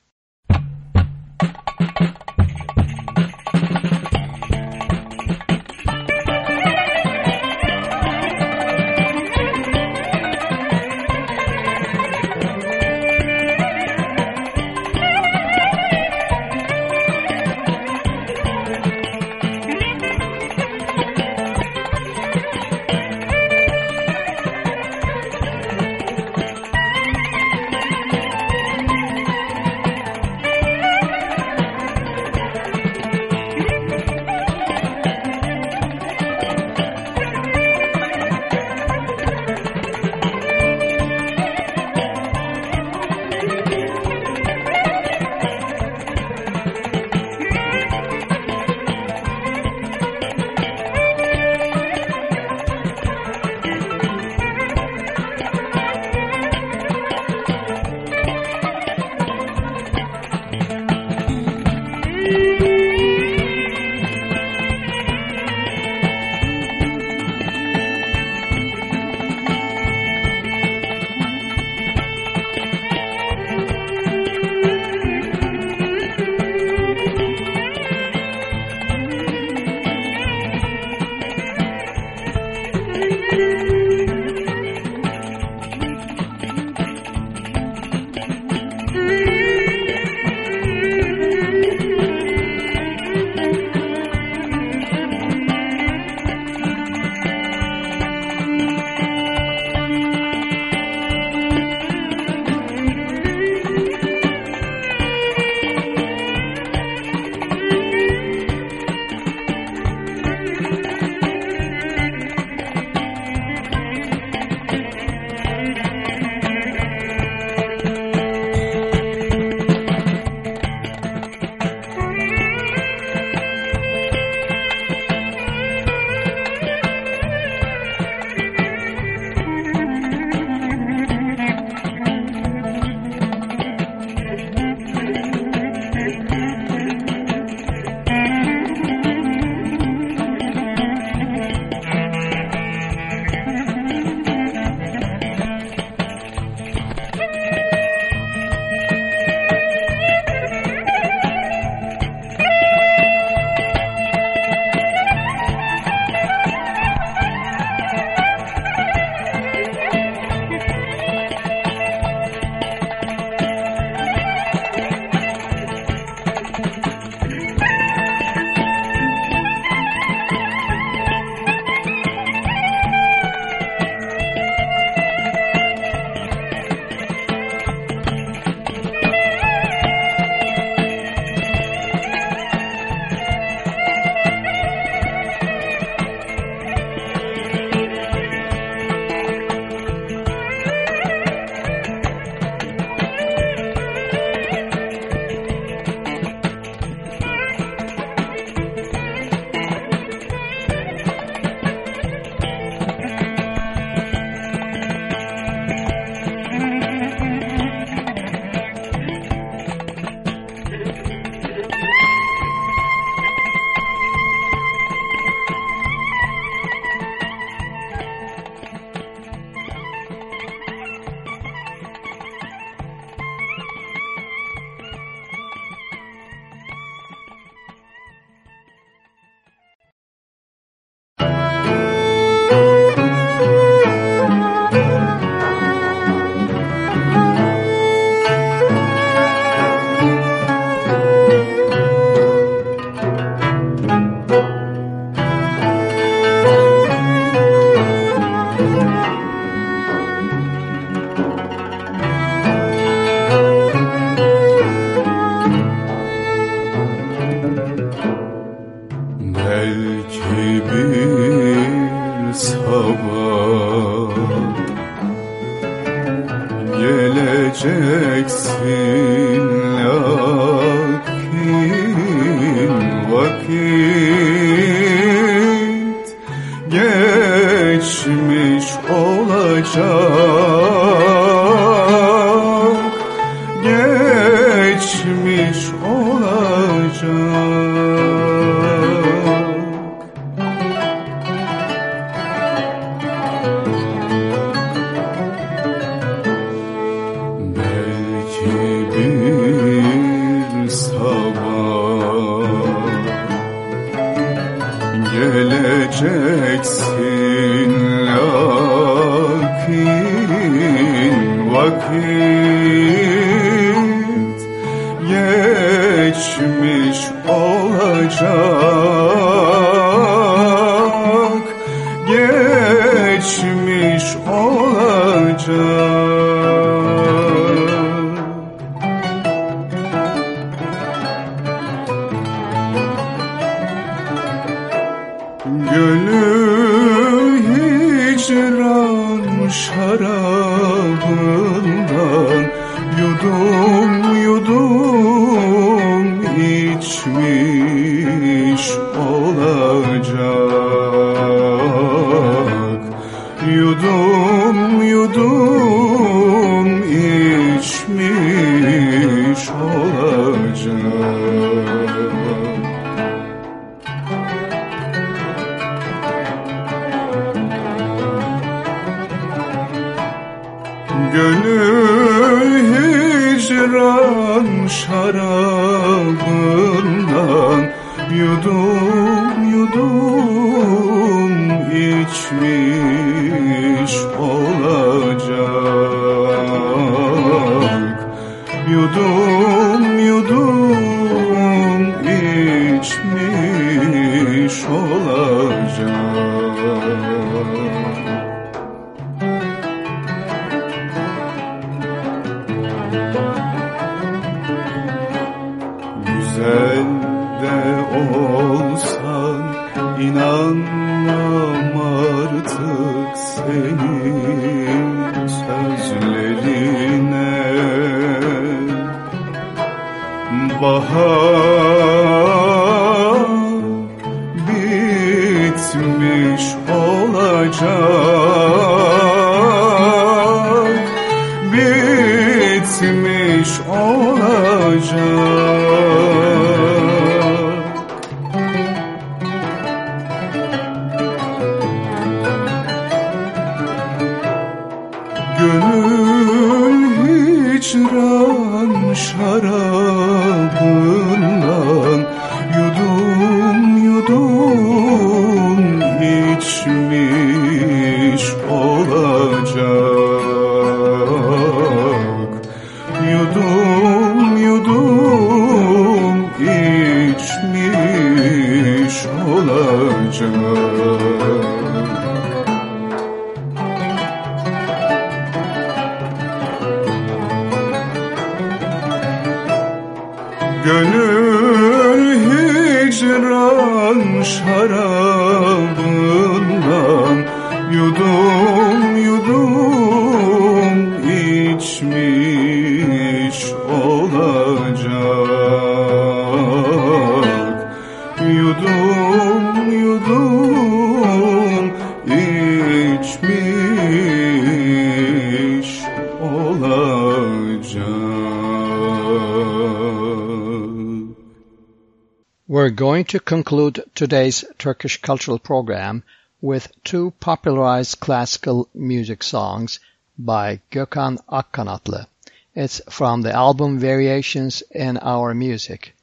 Going to conclude today's Turkish cultural program with two popularized classical music songs by Gökhan Akkanatlı. It's from the album Variations in Our Music.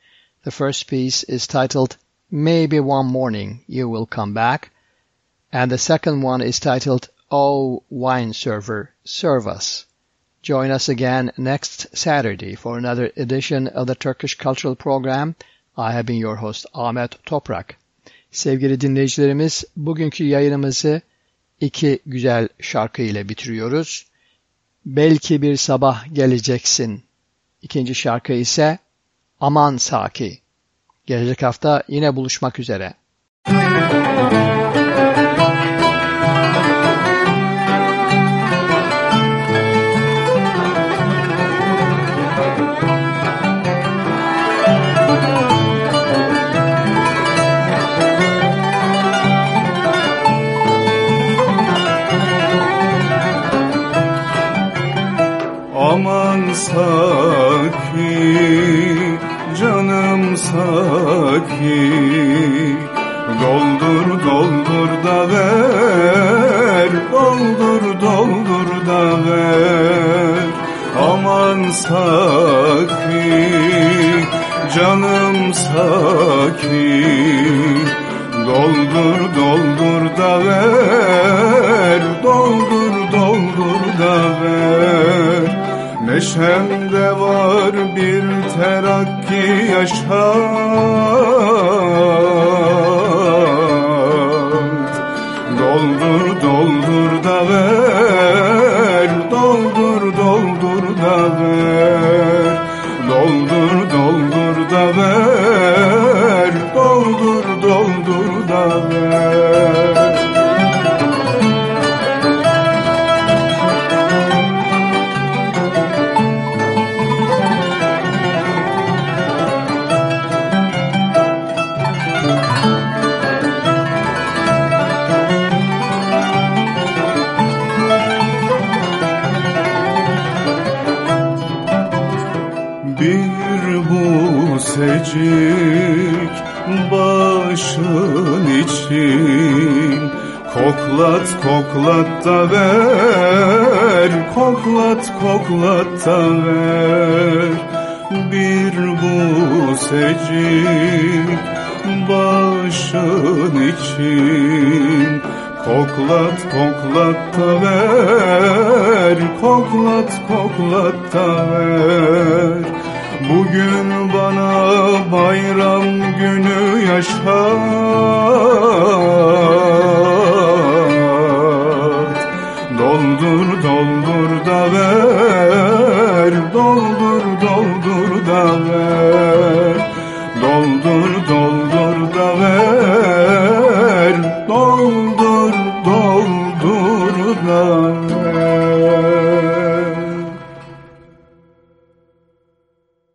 The first piece is titled Maybe One Morning You Will Come Back, and the second one is titled Oh Wine Server, Serve Us. Join us again next Saturday for another edition of the Turkish Cultural Program. I have been your host Ahmet Toprak. Sevgili dinleyicilerimiz, bugünkü yayınımızı iki güzel şarkı ile bitiriyoruz. Belki bir sabah geleceksin. İkinci şarkı ise Aman Saki. Gelecek hafta yine buluşmak üzere. Aman Saki, canım Saki. Doldur doldur da ver, doldur doldur da ver. Aman Saki, canım Saki. Doldur doldur da ver, doldur Neşemde var bir terazi bırak için Koklat koklat da ver Koklat koklat da ver. Bir bu secik başın için Koklat koklat da ver Koklat koklat da ver Bugün bana bayram günü yaşat. Doldur doldur da ver Doldur doldur da ver